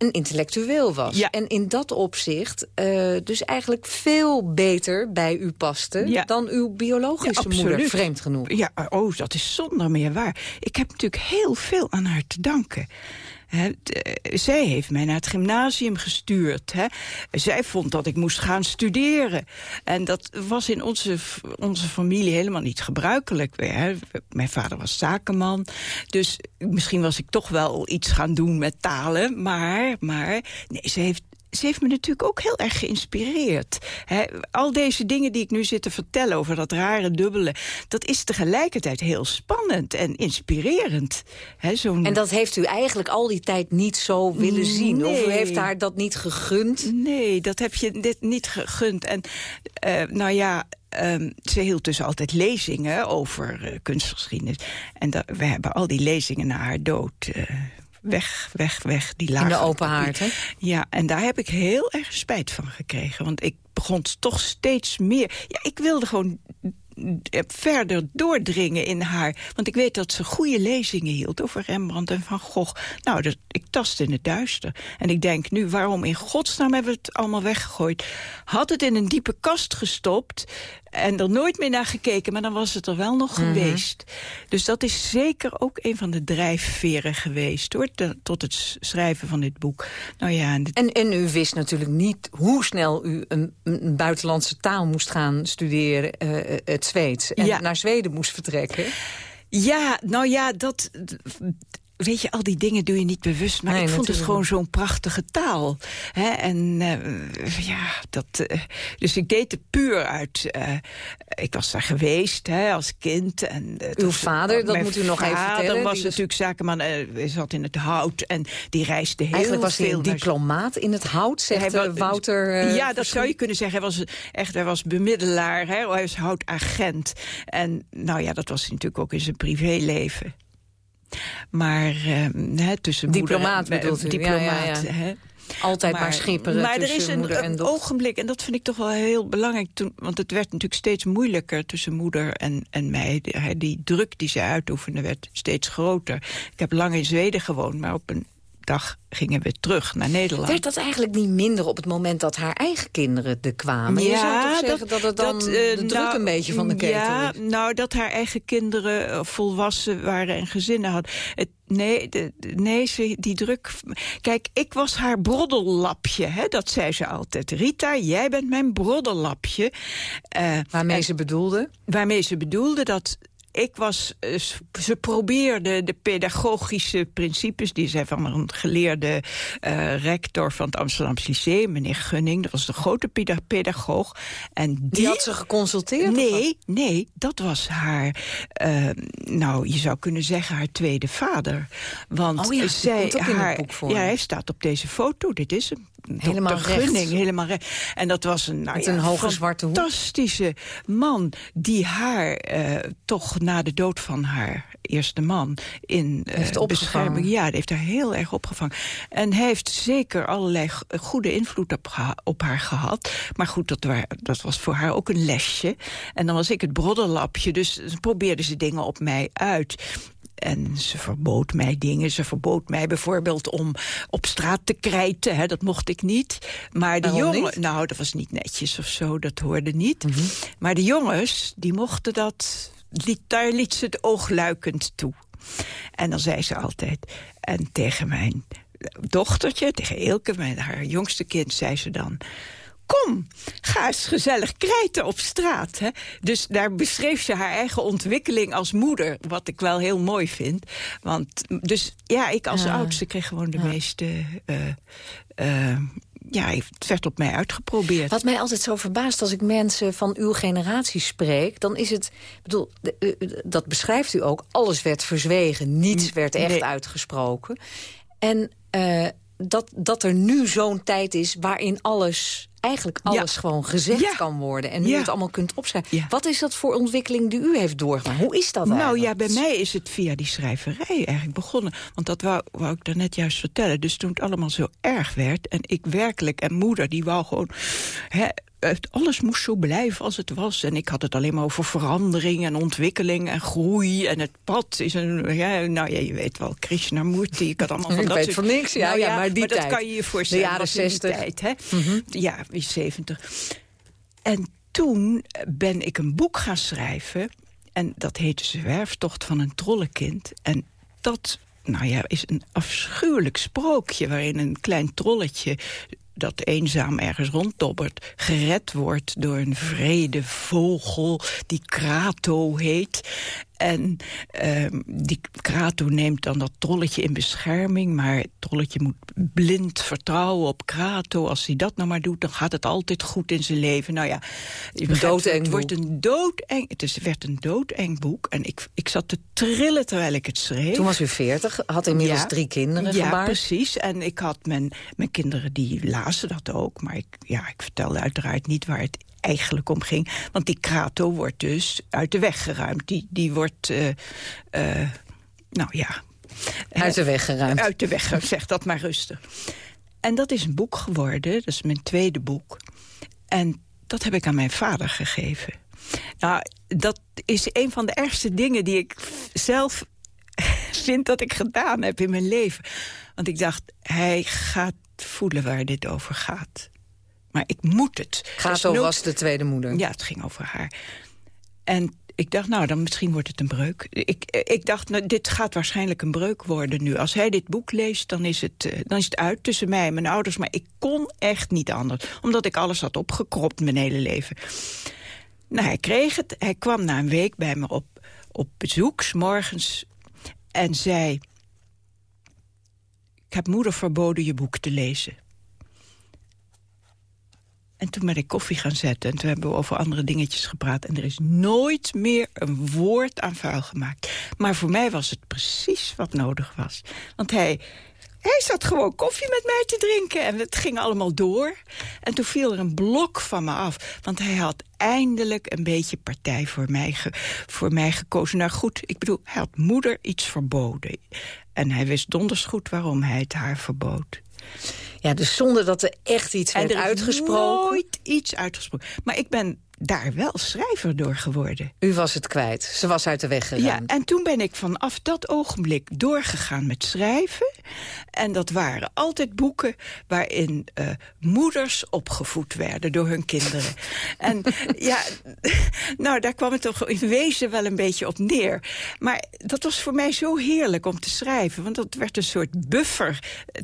een intellectueel was. Ja. En in dat opzicht uh, dus eigenlijk veel beter bij u paste... Ja. dan uw biologische Ja, moeder, vreemd genoeg. Ja, oh, dat is zonder meer waar. Ik heb natuurlijk heel veel aan haar te danken. Eh, zij heeft mij naar het gymnasium gestuurd. Zij vond dat ik moest gaan studeren. En dat was in onze, onze familie helemaal niet gebruikelijk. Mijn vader was zakenman. Dus misschien was ik toch wel iets gaan doen met talen. Maar, maar nee, ze heeft ze heeft me natuurlijk ook heel erg geïnspireerd. Al deze dingen die ik nu zit te vertellen over dat rare dubbele... dat is tegelijkertijd heel spannend en inspirerend. En dat heeft u eigenlijk al die tijd niet zo willen zien? Of u heeft haar dat niet gegund? Nee, dat heb je dit niet gegund. En eh, nou ja, ehm, ze hield dus altijd lezingen over eh, kunstgeschiedenis. En dat, we hebben al die lezingen na haar dood... eh, weg, weg, weg. Die lagen In de op open haard, hè? Ja, en daar heb ik heel erg spijt van gekregen. Want ik begon toch steeds meer... Ja, ik wilde gewoon verder doordringen in haar. Want ik weet dat ze goede lezingen hield over Rembrandt en Van Gogh. Nou, dat, ik tast in het duister. En ik denk nu, waarom in godsnaam hebben we het allemaal weggegooid? Had het in een diepe kast gestopt en er nooit meer naar gekeken... maar dan was het er wel nog Mhm. geweest. Dus dat is zeker ook een van de drijfveren geweest... Hoor, tot het schrijven van dit boek. Nou ja, en dit- En, en u wist natuurlijk niet hoe snel u een, een buitenlandse taal moest gaan studeren, eh, het Zweeds. En Ja. naar Zweden moest vertrekken. Ja, nou ja, dat... Weet je, al die dingen doe je niet bewust. Maar Nee, ik vond het gewoon zo'n prachtige taal. Hè? En eh, ja, dat... eh, dus ik deed het puur uit... eh, ik was daar geweest hè, als kind. En, Uw was- vader, dat mijn moet u nog even vader vertellen, was die was- natuurlijk zakenman. Hij zat in het hout en die reisde heel Eigenlijk was hij een diplomaat in het hout, zegt Hij Wouter. ja, dat zou je kunnen zeggen. Hij was echt, hij was bemiddelaar, hè? hij was houtagent. En nou ja, dat was natuurlijk ook in zijn privéleven. Maar ehm, hè, tussen moeder Diplomaat en- bedoelt u? Ja, Diplomaat, ja, hè? Altijd maar, schipperen Maar er is een, en ogenblik, en dat vind ik toch wel heel belangrijk... Toen, want het werd natuurlijk steeds moeilijker tussen moeder en, en mij. Die, die druk die ze uitoefende werd steeds groter. Ik heb lang in Zweden gewoond, maar op een dag gingen we terug naar Nederland. Werd dat eigenlijk niet minder op het moment dat haar eigen kinderen er kwamen? je zou toch zeggen dat, het dan eh, de druk nou, een beetje van de ketel ja, is? nou, dat haar eigen kinderen eh, volwassen waren en gezinnen had. Het, nee, de, nee ze, die druk... Kijk, ik was haar broddellapje, hè, dat zei ze altijd. Rita, jij bent mijn broddellapje. Eh, Waarmee en- ze bedoelde? waarmee ze bedoelde dat ik was, eh, ze probeerde de pedagogische principes... die zij van een geleerde eh, rector van het Amsterdamse Lyceum... meneer Gunning, dat was de grote peda- pedagoog. En die, Die had ze geconsulteerd? Nee, nee, dat was haar, eh, nou, je zou kunnen zeggen haar tweede vader. Want Oh ja, zij, komt ook in het haar, boek voor. Ja, hij staat op deze foto, dit is hem. Helemaal. Gunning, helemaal recht. En dat was een, nou ja, een hoge zwarte hoed. fantastische man die haar toch na de dood van haar eerste man in eh, Heeft bescherming. Ja, die heeft haar heel erg opgevangen. En hij heeft zeker allerlei g- goede invloed op, haar gehad. Maar goed, dat, wa- dat was voor haar ook een lesje. En dan was ik het broddelapje, dus probeerde ze dingen op mij uit. en ze verbood mij dingen. Ze verbood mij bijvoorbeeld om op straat te krijten. Hè, dat mocht ik niet. Maar de jongen, nou, dat was niet netjes of zo. Dat hoorde niet. Mhm. Maar de jongens, die mochten dat... Daar liet ze het oogluikend toe. En dan zei ze altijd... En tegen mijn dochtertje, tegen Eelke, mijn, haar jongste kind, zei ze dan kom, ga eens gezellig krijten op straat. Hè? Dus daar beschreef ze haar eigen ontwikkeling als moeder. Wat ik wel heel mooi vind. Want, dus ja, ik als oudste kreeg gewoon de meeste... Uh, ja, het werd op mij uitgeprobeerd. Wat mij altijd zo verbaast als ik mensen van uw generatie spreek... dan is het, bedoel, dat beschrijft u ook, alles werd verzwegen. Niets werd echt uitgesproken. En uh, dat, dat er nu zo'n tijd is waarin alles eigenlijk alles gewoon gezegd kan worden. En nu het allemaal kunt opschrijven. Wat is dat voor ontwikkeling die u heeft doorgemaakt? Hoe is dat Nou ja, bij mij is het via die schrijverij eigenlijk begonnen. Want dat wou, wou ik daarnet juist vertellen. Dus toen het allemaal zo erg werd... en ik werkelijk, en moeder, die wou gewoon... Hè, alles moest zo blijven als het was. En ik had het alleen maar over verandering en ontwikkeling en groei. En het pad is een... Ja, nou ja, je weet wel, Krishnamurti. Ik had allemaal van ik dat weet soort... van niks, ja, nou ja, maar die maar tijd. dat kan je je voorstellen. De jaren zestig. tijd, hè? Mm Ja, 70. En toen ben ik een boek gaan schrijven. En dat heette Zwerftocht van een trollenkind. En dat nou ja, is een afschuwelijk sprookje... waarin een klein trolletje dat eenzaam ergens ronddobbert... gered wordt door een vrede vogel die Krato heet. En um, die Krato neemt dan dat trolletje in bescherming... maar het trolletje moet blind vertrouwen op Krato. Als hij dat nou maar doet, dan gaat het altijd goed in zijn leven. Nou ja, doodeng het wordt een doodeng... Het is, werd een doodeng boek. En ik, ik zat te trillen terwijl ik het schreef. Toen was u veertig, had inmiddels drie kinderen Ja, gebaard. precies. En ik had mijn, mijn kinderen, die lazen dat ook. Maar ik, ja, ik vertelde uiteraard niet waar het eigenlijk om ging. Want die Krato wordt dus uit de weg geruimd. Die, die wordt, uh, uh, nou ja... Uit de weg geruimd. Uit de weg geruimd, zeg dat maar rustig. En dat is een boek geworden, dat is mijn tweede boek. En dat heb ik aan mijn vader gegeven. Nou, dat is een van de ergste dingen die ik zelf vind dat ik gedaan heb in mijn leven. Want ik dacht, hij gaat voelen waar dit over gaat. Maar ik moet het. Gato dus was de tweede moeder. Ja, het ging over haar. En ik dacht, nou, dan misschien wordt het een breuk. Ik, ik dacht, nou, dit gaat waarschijnlijk een breuk worden nu. Als hij dit boek leest, dan is, het, dan is het uit tussen mij en mijn ouders. Maar ik kon echt niet anders. Omdat ik alles had opgekropt mijn hele leven. Nou, hij kreeg het. Hij kwam na een week bij me op, op bezoek, s morgens. En zei... Ik heb moeder verboden je boek te lezen. En toen ben ik koffie gaan zetten. En toen hebben we over andere dingetjes gepraat. En er is nooit meer een woord aan vuil gemaakt. Maar voor mij was het precies wat nodig was. Want hij, hij zat gewoon koffie met mij te drinken. En het ging allemaal door. En toen viel er een blok van me af. Want hij had eindelijk een beetje partij voor mij, voor mij gekozen. Nou goed, ik bedoel, hij had moeder iets verboden. En hij wist donders goed waarom hij het haar verbood. Ja, dus zonder dat er echt iets werd uitgesproken. nooit iets uitgesproken. Maar ik ben daar wel schrijver door geworden. U was het kwijt. Ze was uit de weg gegaan. Ja, en toen ben ik vanaf dat ogenblik doorgegaan met schrijven. En dat waren altijd boeken waarin uh, moeders opgevoed werden door hun kinderen. en ja, nou, daar kwam het toch in wezen wel een beetje op neer. Maar dat was voor mij zo heerlijk om te schrijven. Want dat werd een soort buffer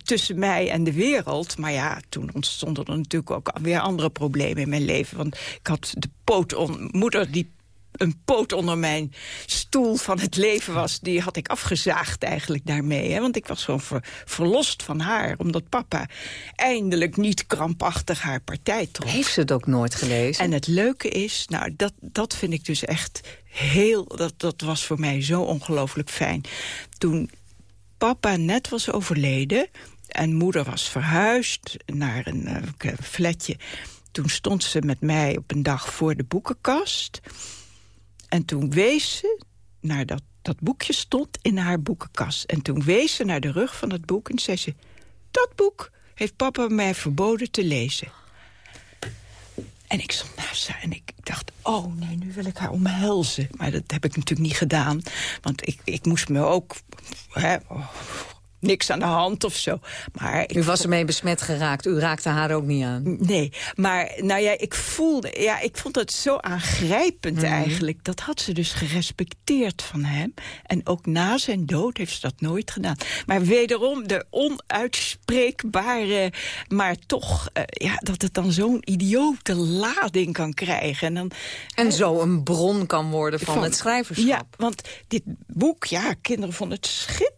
tussen mij en de wereld. Maar ja, toen ontstonden er natuurlijk ook weer andere problemen in mijn leven. Want ik had de poot on, moeder die een poot onder mijn stoel van het leven was... die had ik afgezaagd eigenlijk daarmee. Hè? Want ik was gewoon ver, verlost van haar. Omdat papa eindelijk niet krampachtig haar partij trok. Heeft ze het ook nooit gelezen? En het leuke is, nou, dat, dat vind ik dus echt heel... Dat, dat was voor mij zo ongelooflijk fijn. Toen papa net was overleden... en moeder was verhuisd naar een uh, flatje toen stond ze met mij op een dag voor de boekenkast. En toen wees ze naar dat, dat boekje stond in haar boekenkast. En toen wees ze naar de rug van het boek en zei ze... dat boek heeft papa mij verboden te lezen. En ik stond naast haar en ik dacht, oh nee, nu wil ik haar omhelzen. Maar dat heb ik natuurlijk niet gedaan. Want ik, ik moest me ook... Hè, niks aan de hand of zo. Maar U was ermee besmet geraakt. U raakte haar ook niet aan. Nee, maar nou ja, ik voelde... Ja, ik vond het zo aangrijpend Mhm. eigenlijk. Dat had ze dus gerespecteerd van hem. En ook na zijn dood heeft ze dat nooit gedaan. Maar wederom de onuitspreekbare... maar toch, eh, ja, dat het dan zo'n idiote lading kan krijgen. En, dan, En zo een bron kan worden van, het schrijverschap. Ja, want dit boek, ja, kinderen vonden het schitterend.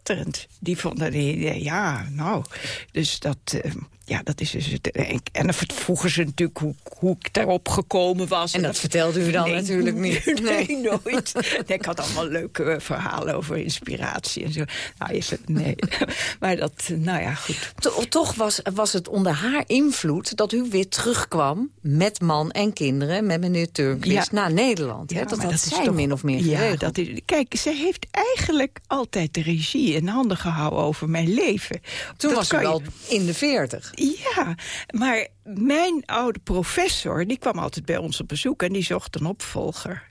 Die vonden, die, ja, nou, dus dat... eh, ja, dat is dus het. En en dan vroegen ze natuurlijk hoe, hoe ik daarop gekomen was. En dat vertelde u dan Nee, natuurlijk niet. Nee, Nee. nooit. Nee, ik had allemaal leuke eh, verhalen over inspiratie en zo. Nou, is het, nee. Maar dat, eh, nou ja, goed. To- Toch was, was het onder haar invloed dat u weer terugkwam... met man en kinderen, met meneer Turnquist, Ja. naar Nederland. hè? Dat maar had is zij toch- min of meer Ja, dat is, kijk, ze heeft eigenlijk altijd de regie in handen gehouden over mijn leven. Toen Dat was u je- wel in de veertig. Ja, maar mijn oude professor, die kwam altijd bij ons op bezoek... en die zocht een opvolger.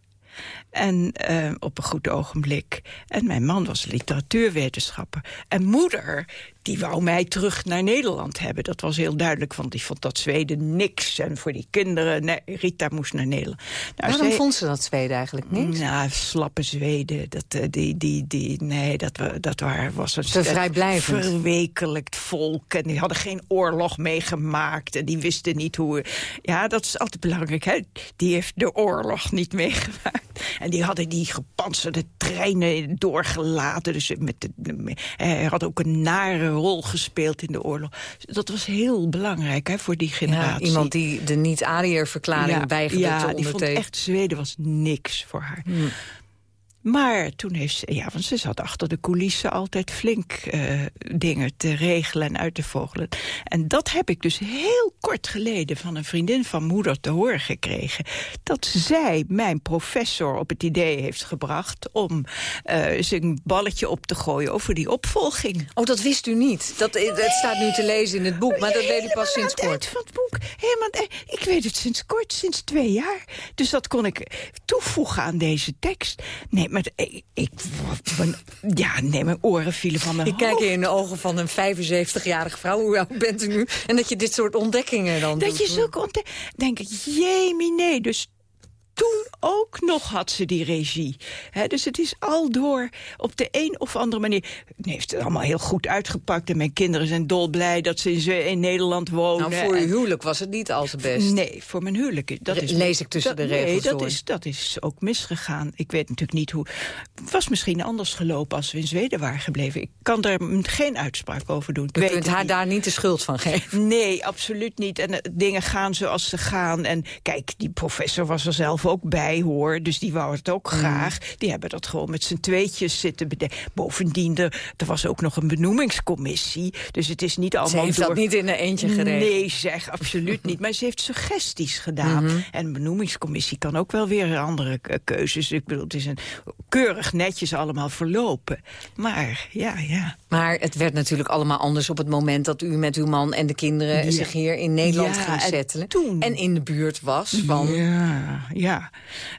En eh, op een goed ogenblik. En mijn man was literatuurwetenschapper. En moeder, die wou mij terug naar Nederland hebben. Dat was heel duidelijk, want die vond dat Zweden niks. En voor die kinderen, nee, Rita moest naar Nederland. Nou, Waarom zij- vond ze dat Zweden eigenlijk niet? nou, slappe Zweden. Dat, eh, die, die, die, nee, dat, dat waar, was een Te vrijblijvend. verwekelijkt volk. En die hadden geen oorlog meegemaakt. En die wisten niet hoe... Ja, dat is altijd belangrijk. Hè? Die heeft de oorlog niet meegemaakt. En die hadden die gepantserde treinen doorgelaten. Dus met de, met- hij had ook een nare rol gespeeld in de oorlog. Dat was heel belangrijk hè, voor die Ja, generatie. iemand die de niet-Ariër-verklaring weigerde ja, te die vond echt Zweden was niks voor haar. Hmm. Maar toen heeft ze, ja, want ze zat achter de coulissen altijd flink eh, dingen te regelen en uit te vogelen. En dat heb ik dus heel kort geleden van een vriendin van moeder te horen gekregen. Dat zij mijn professor op het idee heeft gebracht om eh zijn balletje op te gooien over die opvolging. Oh, dat wist u niet. Dat, het staat nu te lezen in het boek, maar dat weet u pas sinds kort. van het boek. Helemaal ik weet het sinds kort, sinds twee jaar. Dus dat kon ik toevoegen aan deze tekst. Nee, maar ik... ik mijn, ja, nee, mijn oren vielen van mijn Ik kijk in de ogen van een 75-jarige vrouw. Hoe oud bent u nu? En dat je dit soort ontdekkingen dan Dat doet. je zulke ontdek... denk ik, jee, nee. Dus toen ook nog had ze die regie. Dus het is al door op de een of andere manier... Nee, heeft het allemaal heel goed uitgepakt. En mijn kinderen zijn dolblij dat ze in, Nederland wonen. Nou, voor uw En- huwelijk was het niet al te best. Nee, voor mijn huwelijk. Dat is, lees ik tussen dat- de regels Nee, dat door. is, dat is ook misgegaan. Ik weet natuurlijk niet hoe... Het was misschien anders gelopen als we in Zweden waren gebleven. Ik kan daar geen uitspraak over doen. Weet kunt het haar niet. daar niet de schuld van geven. Nee, absoluut niet. En eh, dingen gaan zoals ze gaan. En kijk, die professor was er zelf ook bij, hoor. Dus die wou het ook Mm. graag. Die hebben dat gewoon met z'n tweetjes zitten bedenken. Bovendien, er, er was ook nog een benoemingscommissie. Dus het is niet allemaal Ze heeft door... dat niet in een eentje geregeld. Nee, zeg, absoluut niet. Maar ze heeft suggesties gedaan. Mhm. En een benoemingscommissie kan ook wel weer andere k- keuzes. Ik bedoel, het is een keurig netjes allemaal verlopen. Maar, ja, ja. Maar het werd natuurlijk allemaal anders op het moment dat u met uw man en de kinderen Ja. zich hier in Nederland Ja, ging en settelen. toen- En in de buurt was van Ja, ja.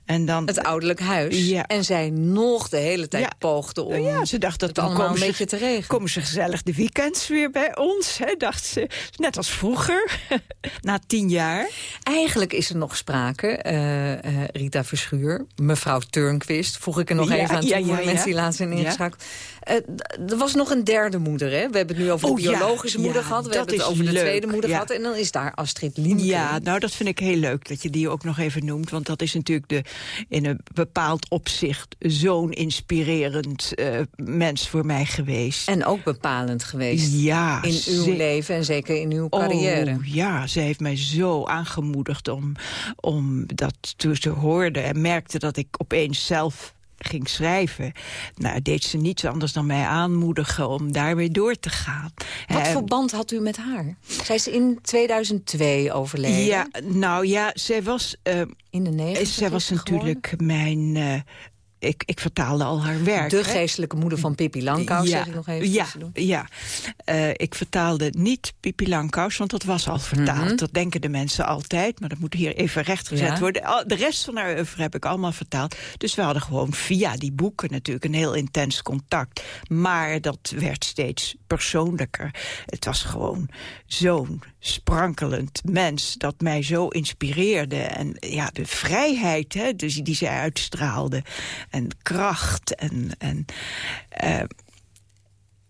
En dan... het ouderlijk huis. Ja. En zij nog de hele tijd Ja. poogde om ja, ze dacht dat dan komen een beetje te regelen. komen ze gezellig de weekends weer bij ons, hè, dacht ze. Net als vroeger, na tien jaar. Eigenlijk is er nog sprake, eh, eh, Rita Verschuur, mevrouw Turnquist, voeg ik er nog Ja, even aan toe ja, voor mensen die laatst zijn Ja. ingeschakeld. Eh, er was nog een derde moeder, hè? We hebben het nu over Oh, de ja. biologische moeder Ja, gehad, we hebben het over de tweede moeder ja. gehad en dan is daar Astrid Lindgren. Ja, nou dat vind ik heel leuk dat je die ook nog even noemt. Want dat is natuurlijk de, in een bepaald opzicht zo'n inspirerend eh, mens voor mij geweest. En ook bepalend geweest ja, in uw leven en zeker in uw carrière. Oh, ja, ze heeft mij zo aangemoedigd om, om dat toen ze hoorde en merkte dat ik opeens zelf ging schrijven. Nou, deed ze niets anders dan mij aanmoedigen om daarmee door te gaan. Wat Eh, voor band had u met haar? Zij is in 2002 overleden. Ja, nou ja, zij was... eh, in de negentig zij was natuurlijk mijn... ik, ik vertaalde al haar werk. De hè. geestelijke moeder van Pippi Langkous, ja, zeg ik nog even Ja, ja. Eh, ik vertaalde niet Pipi Langkous, want dat was al vertaald. Mhm. Dat denken de mensen altijd, maar dat moet hier even rechtgezet Ja. worden. De rest van haar oeuvre heb ik allemaal vertaald. Dus we hadden gewoon via die boeken natuurlijk een heel intens contact. Maar dat werd steeds persoonlijker. Het was gewoon zo'n sprankelend mens dat mij zo inspireerde. En ja, de vrijheid hè, dus die zij uitstraalde. En kracht en... en eh,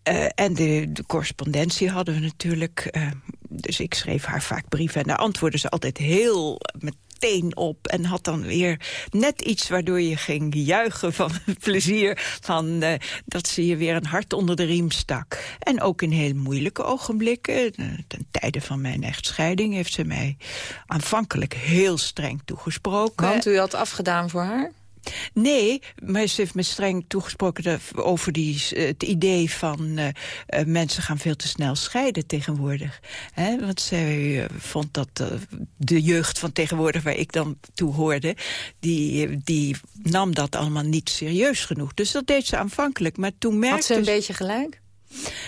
eh, en de, de correspondentie hadden we natuurlijk. eh, dus ik schreef haar vaak brieven en daar antwoordde ze altijd heel meteen op. En had dan weer net iets waardoor je ging juichen van plezier. Van, dat ze je weer een hart onder de riem stak. En ook in heel moeilijke ogenblikken. Ten tijde van mijn echtscheiding heeft ze mij aanvankelijk heel streng toegesproken. Want u had afgedaan voor haar? Nee, maar ze heeft me streng toegesproken over die, eh, het idee van... eh, eh, mensen gaan veel te snel scheiden tegenwoordig. Hè, want zij vond dat de jeugd van tegenwoordig... waar ik dan toe hoorde, die, die nam dat allemaal niet serieus genoeg. Dus dat deed ze aanvankelijk. Maar toen merkte Had ze een beetje gelijk?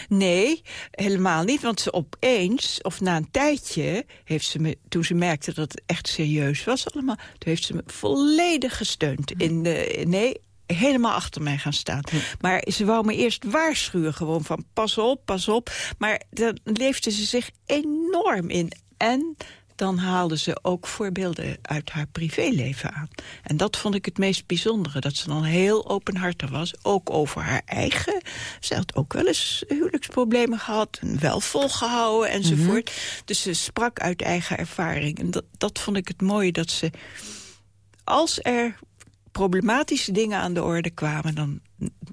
Nee, helemaal niet. Want ze opeens, of na een tijdje, heeft ze me, toen ze merkte dat het echt serieus was allemaal, toen heeft ze me volledig gesteund. In de, nee, helemaal achter mij gaan staan. Maar ze wou me eerst waarschuwen gewoon van pas op, pas op. Maar dan leefde ze zich enorm in. En dan haalde ze ook voorbeelden uit haar privéleven aan. En dat vond ik het meest bijzondere. Dat ze dan heel openhartig was, ook over haar eigen. Ze had ook wel eens huwelijksproblemen gehad... en wel volgehouden enzovoort. Dus ze sprak uit eigen ervaring. En dat, dat vond ik het mooie, dat ze... als er problematische dingen aan de orde kwamen... dan,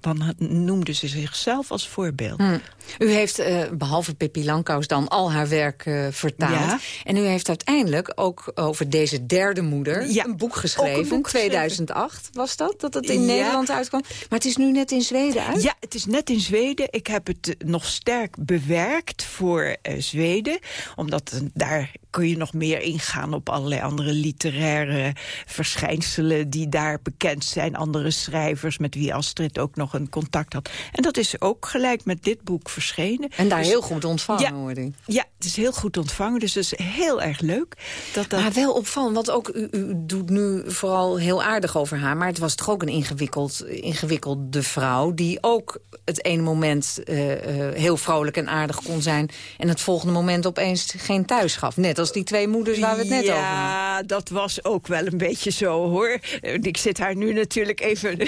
dan noemde ze zichzelf als voorbeeld. Hm. U heeft, eh, behalve Pippi Langkous, dan al haar werk eh, vertaald. Ja. En u heeft uiteindelijk ook over deze derde moeder Ja, een boek geschreven. een boek in 2008 was dat, dat het in Ja. Nederland uitkwam. Maar het is nu net in Zweden uit? Ja, het is net in Zweden. Ik heb het eh, nog sterk bewerkt voor Zweden. Omdat daar kun je nog meer ingaan op allerlei andere literaire verschijnselen... die daar bekend zijn. Andere schrijvers met wie Astrid ook nog een contact had. En dat is ook gelijk met dit boek verschenen. En daar Dus- heel goed ontvangen, Ja. ik. Ja, het is heel goed ontvangen. Dus het is heel erg leuk. Dat dat... Maar wel opvallend, want ook u, u doet nu vooral heel aardig over haar... maar het was toch ook een ingewikkeld, ingewikkelde vrouw... die ook het ene moment eh, eh, heel vrolijk en aardig kon zijn... en het volgende moment opeens geen thuis gaf. Net als die twee moeders waar we het net ja, over hadden. Ja, dat was ook wel een beetje zo, hoor. Ik zit haar nu natuurlijk even...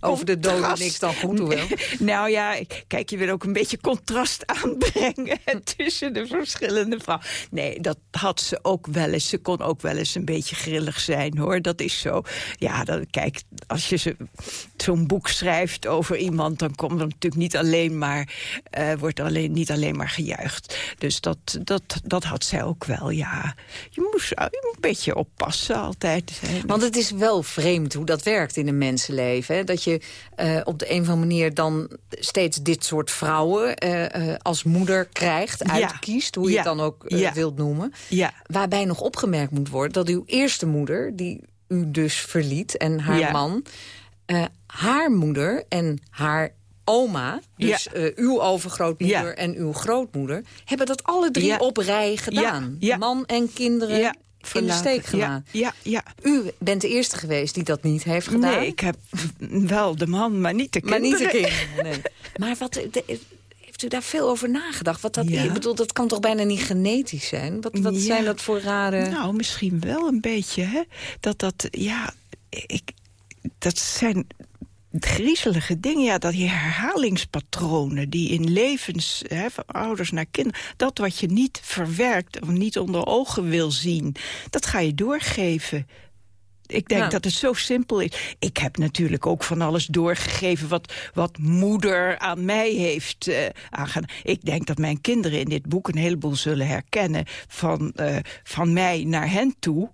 Over de niks dan goed, hoewel. nou ja, kijk, je wil ook een beetje contrast aanbrengen... tussen de verschillende vrouwen. Nee, dat had ze ook wel eens. Ze kon ook wel eens een beetje grillig zijn, hoor. Dat is zo. Ja, dan, kijk, als je ze- zo'n boek schrijft over iemand... dan komt er natuurlijk niet alleen maar... eh, wordt alleen, niet alleen maar gejuicht. Dus dat, dat, dat had zij ook wel, ja. Je moest je moet een beetje oppassen altijd. Want het is wel vreemd hoe dat werkt in een mensenleven. Hè? Dat je eh, op de een of andere manier dan steeds dit soort vrouwen eh, eh, als moeder krijgt, Ja. uitkiest, hoe je Ja. het dan ook Ja. wilt noemen. Ja. Waarbij nog opgemerkt moet worden dat uw eerste moeder, die u dus verliet, en haar man, haar moeder en haar oma, dus Ja. uw overgrootmoeder Ja. en uw grootmoeder, hebben dat alle drie Ja. op rij gedaan. Man en kinderen In de steek gelaten. Ja, ja, ja. U bent de eerste geweest die dat niet heeft gedaan. Nee, ik heb wel de man, maar niet de maar kinderen. niet de kinderen. Nee. Maar wat, de- heeft u daar veel over nagedacht? Wat dat, Ja. Ik bedoel, dat kan toch bijna niet genetisch zijn? Wat, wat Ja. zijn dat voor rare... Nou, misschien wel een beetje, hè. Dat dat, ja, ik, dat zijn griezelige dingen. Ja, dat die herhalingspatronen die in levens hè, van ouders naar kinderen... dat wat je niet verwerkt of niet onder ogen wil zien... dat ga je doorgeven. Ik denk Ja. dat het zo simpel is. Ik heb natuurlijk ook van alles doorgegeven... wat, wat moeder aan mij heeft eh aangedaan. Ik denk dat mijn kinderen in dit boek een heleboel zullen herkennen... van, eh, van mij naar hen toe.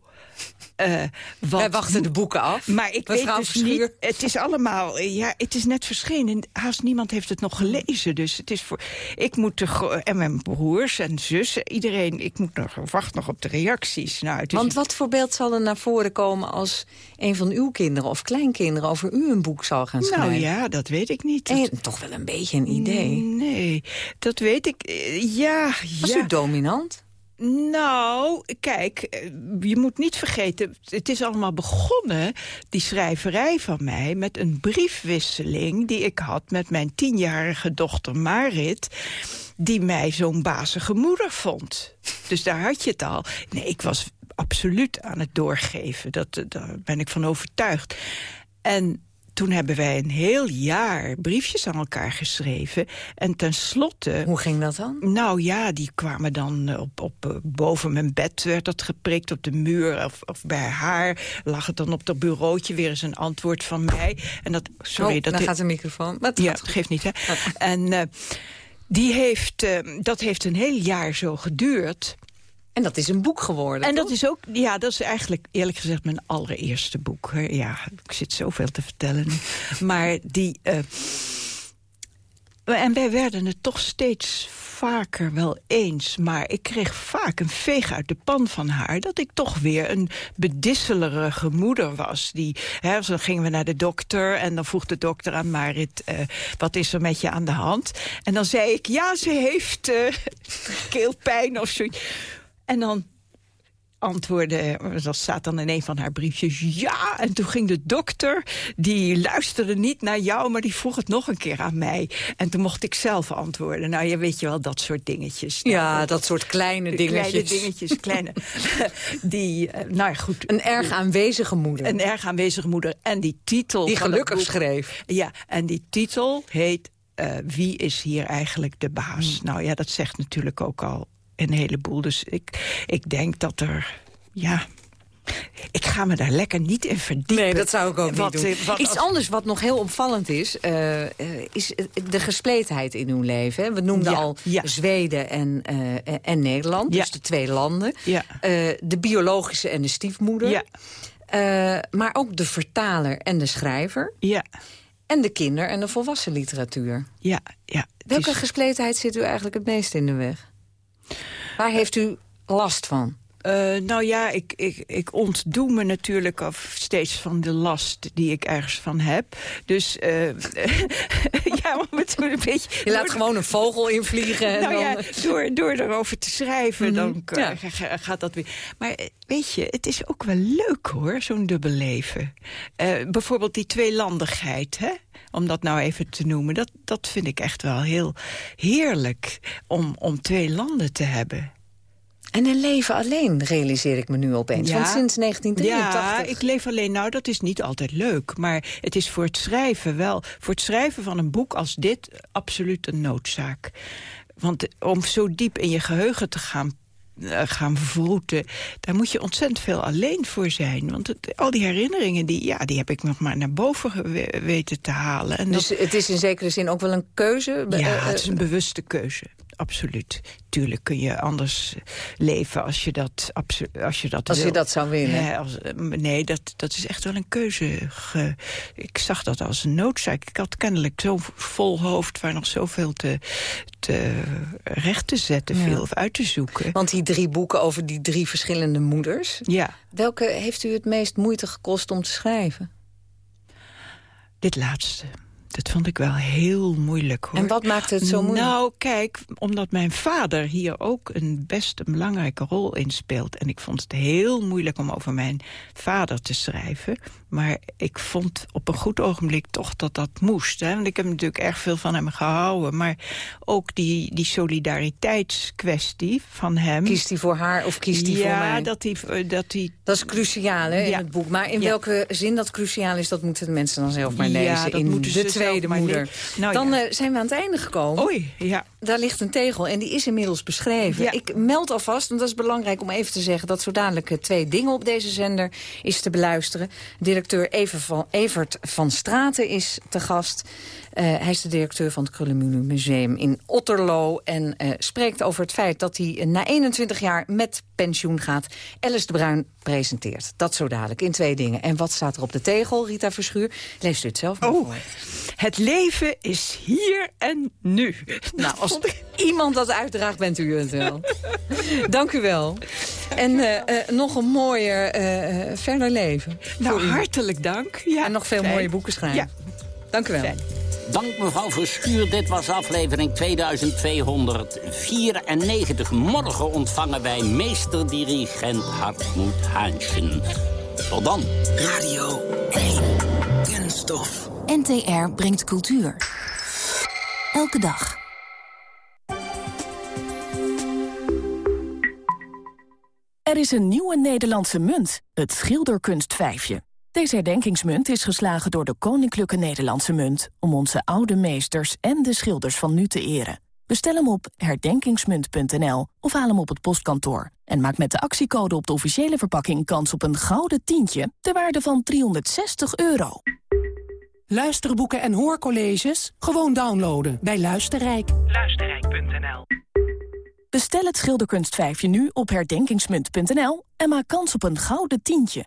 Uh, Wij wachten de boeken af. Maar ik weet dus niet. Het is allemaal. Ja, het is net verschenen. Haast niemand heeft het nog gelezen. Dus het is voor. Ik moet er. En mijn broers en zussen. Iedereen. Ik moet nog. Wacht nog op de reacties. Nou, het is Want wat voor beeld zal er naar voren komen als een van uw kinderen of kleinkinderen over u een boek zal gaan schrijven? Nou ja, dat weet ik niet. En toch wel een beetje een idee. Nee, dat weet ik. Ja, Was ja. u dominant? Nou, kijk, eh, je moet niet vergeten... het is allemaal begonnen, die schrijverij van mij... met een briefwisseling die ik had met mijn tienjarige dochter Marit... die mij zo'n bazige moeder vond. Dus daar had je het al. Nee, ik was absoluut aan het doorgeven. Dat, eh, daar ben ik van overtuigd. En toen hebben wij een heel jaar briefjes aan elkaar geschreven. En tenslotte... Hoe ging dat dan? Nou ja, die kwamen dan op, op eh, boven mijn bed werd dat geprikt op de muur. Of, of bij haar lag het dan op dat bureautje weer eens een antwoord van mij. En dat, sorry, oh, dat dan gaat de microfoon. Maar ja, dat geeft niet, hè. En uh, die heeft, uh, dat heeft een heel jaar zo geduurd. En dat is een boek geworden. En toch? dat is ook, ja, dat is eigenlijk eerlijk gezegd mijn allereerste boek. Ja, ik zit zoveel te vertellen. maar die. Uh, en wij werden het toch steeds vaker wel eens. Maar ik kreeg vaak een veeg uit de pan van haar... dat ik toch weer een bedisselerige moeder was. Die, hè, dan gingen we naar de dokter en dan vroeg de dokter aan Marit... Uh, wat is er met je aan de hand? En dan zei ik, ja, ze heeft uh, keelpijn of zoiets. En dan antwoordde, dat staat dan in een van haar briefjes, ja. En toen ging de dokter, die luisterde niet naar jou... maar die vroeg het nog een keer aan mij. En toen mocht ik zelf antwoorden. Nou, je weet je wel, dat soort dingetjes. Ja, nou, dat soort kleine dingetjes. Kleine dingetjes, kleine... die, nou ja, goed. Een erg aanwezige moeder. Een erg aanwezige moeder. En die titel... Die gelukkig boek, schreef. Ja, en die titel heet... Uh, wie is hier eigenlijk de baas? Hmm. Nou ja, dat zegt natuurlijk ook al een heleboel. Dus ik, ik denk dat er, ja... Ik ga me daar lekker niet in verdiepen. Nee, dat zou ik ook wat, niet doen. Wat, Iets anders wat nog heel opvallend is... Uh, is de gespleetheid in uw leven. We noemden ja, al ja. Zweden en, uh, en Nederland. Ja. Dus de twee landen. Ja. Uh, de biologische en de stiefmoeder. Ja. maar ook de vertaler en de schrijver. Ja. En de kinder- en de volwassen literatuur. Ja, ja. Welke is... gespleetheid zit u eigenlijk het meest in de weg? Waar heeft u last van? Uh, nou ja, ik, ik, ik ontdoe me natuurlijk af steeds van de last die ik ergens van heb. Dus uh, ja, maar met een beetje... Je laat gewoon een vogel invliegen. En nou dan... ja, door, door erover te schrijven, Mhm. dan Ja. gaat dat weer. Maar eh, weet je, het is ook wel leuk hoor, zo'n dubbel leven. Uh, bijvoorbeeld die tweelandigheid, hè? Om dat nou even te noemen. Dat, dat vind ik echt wel heel heerlijk, om, om twee landen te hebben. En een leven alleen, realiseer ik me nu opeens. Ja. Want sinds 1983... Ja, ik leef alleen. Nou, dat is niet altijd leuk. Maar het is voor het schrijven wel... voor het schrijven van een boek als dit absoluut een noodzaak. Want om zo diep in je geheugen te gaan gaan vervroeten... daar moet je ontzettend veel alleen voor zijn. Want het, al die herinneringen, die, ja, die heb ik nog maar naar boven weten te halen. En dus dat, het is in zekere zin ook wel een keuze? ja, Uh, het is een bewuste keuze. Absoluut. Tuurlijk kun je anders leven als je dat, als je dat Als wil. je dat zou willen. Nee, als, nee dat, dat is echt wel een keuze. Ge, ik zag dat als een noodzaak. Ik had kennelijk zo'n vol hoofd waar nog zoveel te, te recht te zetten Ja. viel of uit te zoeken. Want die drie boeken over die drie verschillende moeders... Ja, welke heeft u het meest moeite gekost om te schrijven? dit laatste. Dat vond ik wel heel moeilijk, hoor. En wat maakt het zo moeilijk? Nou, kijk, omdat mijn vader hier ook een best een belangrijke rol in speelt. En ik vond het heel moeilijk om over mijn vader te schrijven. Maar ik vond op een goed ogenblik toch dat dat moest. Hè? Want ik heb natuurlijk erg veel van hem gehouden. Maar ook die, die solidariteitskwestie van hem... Kiest hij voor haar of kiest hij ja, voor mij? dat hij... eh, Dat, hij Dat is cruciaal hè, in Ja. het boek. Maar in Ja. welke zin dat cruciaal is, dat moeten de mensen dan zelf maar Ja, lezen. dat in moeten ze de tweede moeder. Nou dan ja. eh, zijn we aan het einde gekomen. Oei, ja. Daar ligt een tegel en die is inmiddels beschreven. Ja. Ik meld alvast, want dat is belangrijk om even te zeggen... dat zo dadelijk eh, twee dingen op deze zender is te beluisteren. Directeur Even van, Evert van Straten is te gast. Eh, hij is de directeur van het Krullenmuur Museum in Otterlo... en eh, spreekt over het feit dat hij eh, na 21 jaar met pensioen gaat. Alice de Bruin presenteert. Dat zo dadelijk in twee dingen. En wat staat er op de tegel, Rita Verschuur? Leest u het zelf maar Oh, voor. het leven is hier en nu. Nou, als iemand dat uitdraagt, bent u het wel. Dank u wel. En nog een mooier verder leven. Nou, hartelijk dank. Ja, En nog veel fijn. mooie boeken schrijven. Ja. Dank u wel. Fijn. Dank mevrouw Verschuur. Dit was aflevering 2294. Morgen ontvangen wij meesterdirigent Hartmoed Haanschen. Tot dan. Radio 1. Kunststof. NTR brengt cultuur. Elke dag. Er is een nieuwe Nederlandse munt, het schilderkunstvijfje. Deze herdenkingsmunt is geslagen door de Koninklijke Nederlandse Munt... om onze oude meesters en de schilders van nu te eren. Bestel hem op herdenkingsmunt.nl of haal hem op het postkantoor. En maak met de actiecode op de officiële verpakking kans op een gouden tientje... ter waarde van 360 euro. Luisterboeken en hoorcolleges? Gewoon downloaden bij Luisterrijk. Luisterrijk.nl Bestel het schilderkunstvijfje nu op herdenkingsmunt.nl... en maak kans op een gouden tientje.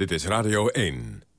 Dit is Radio 1.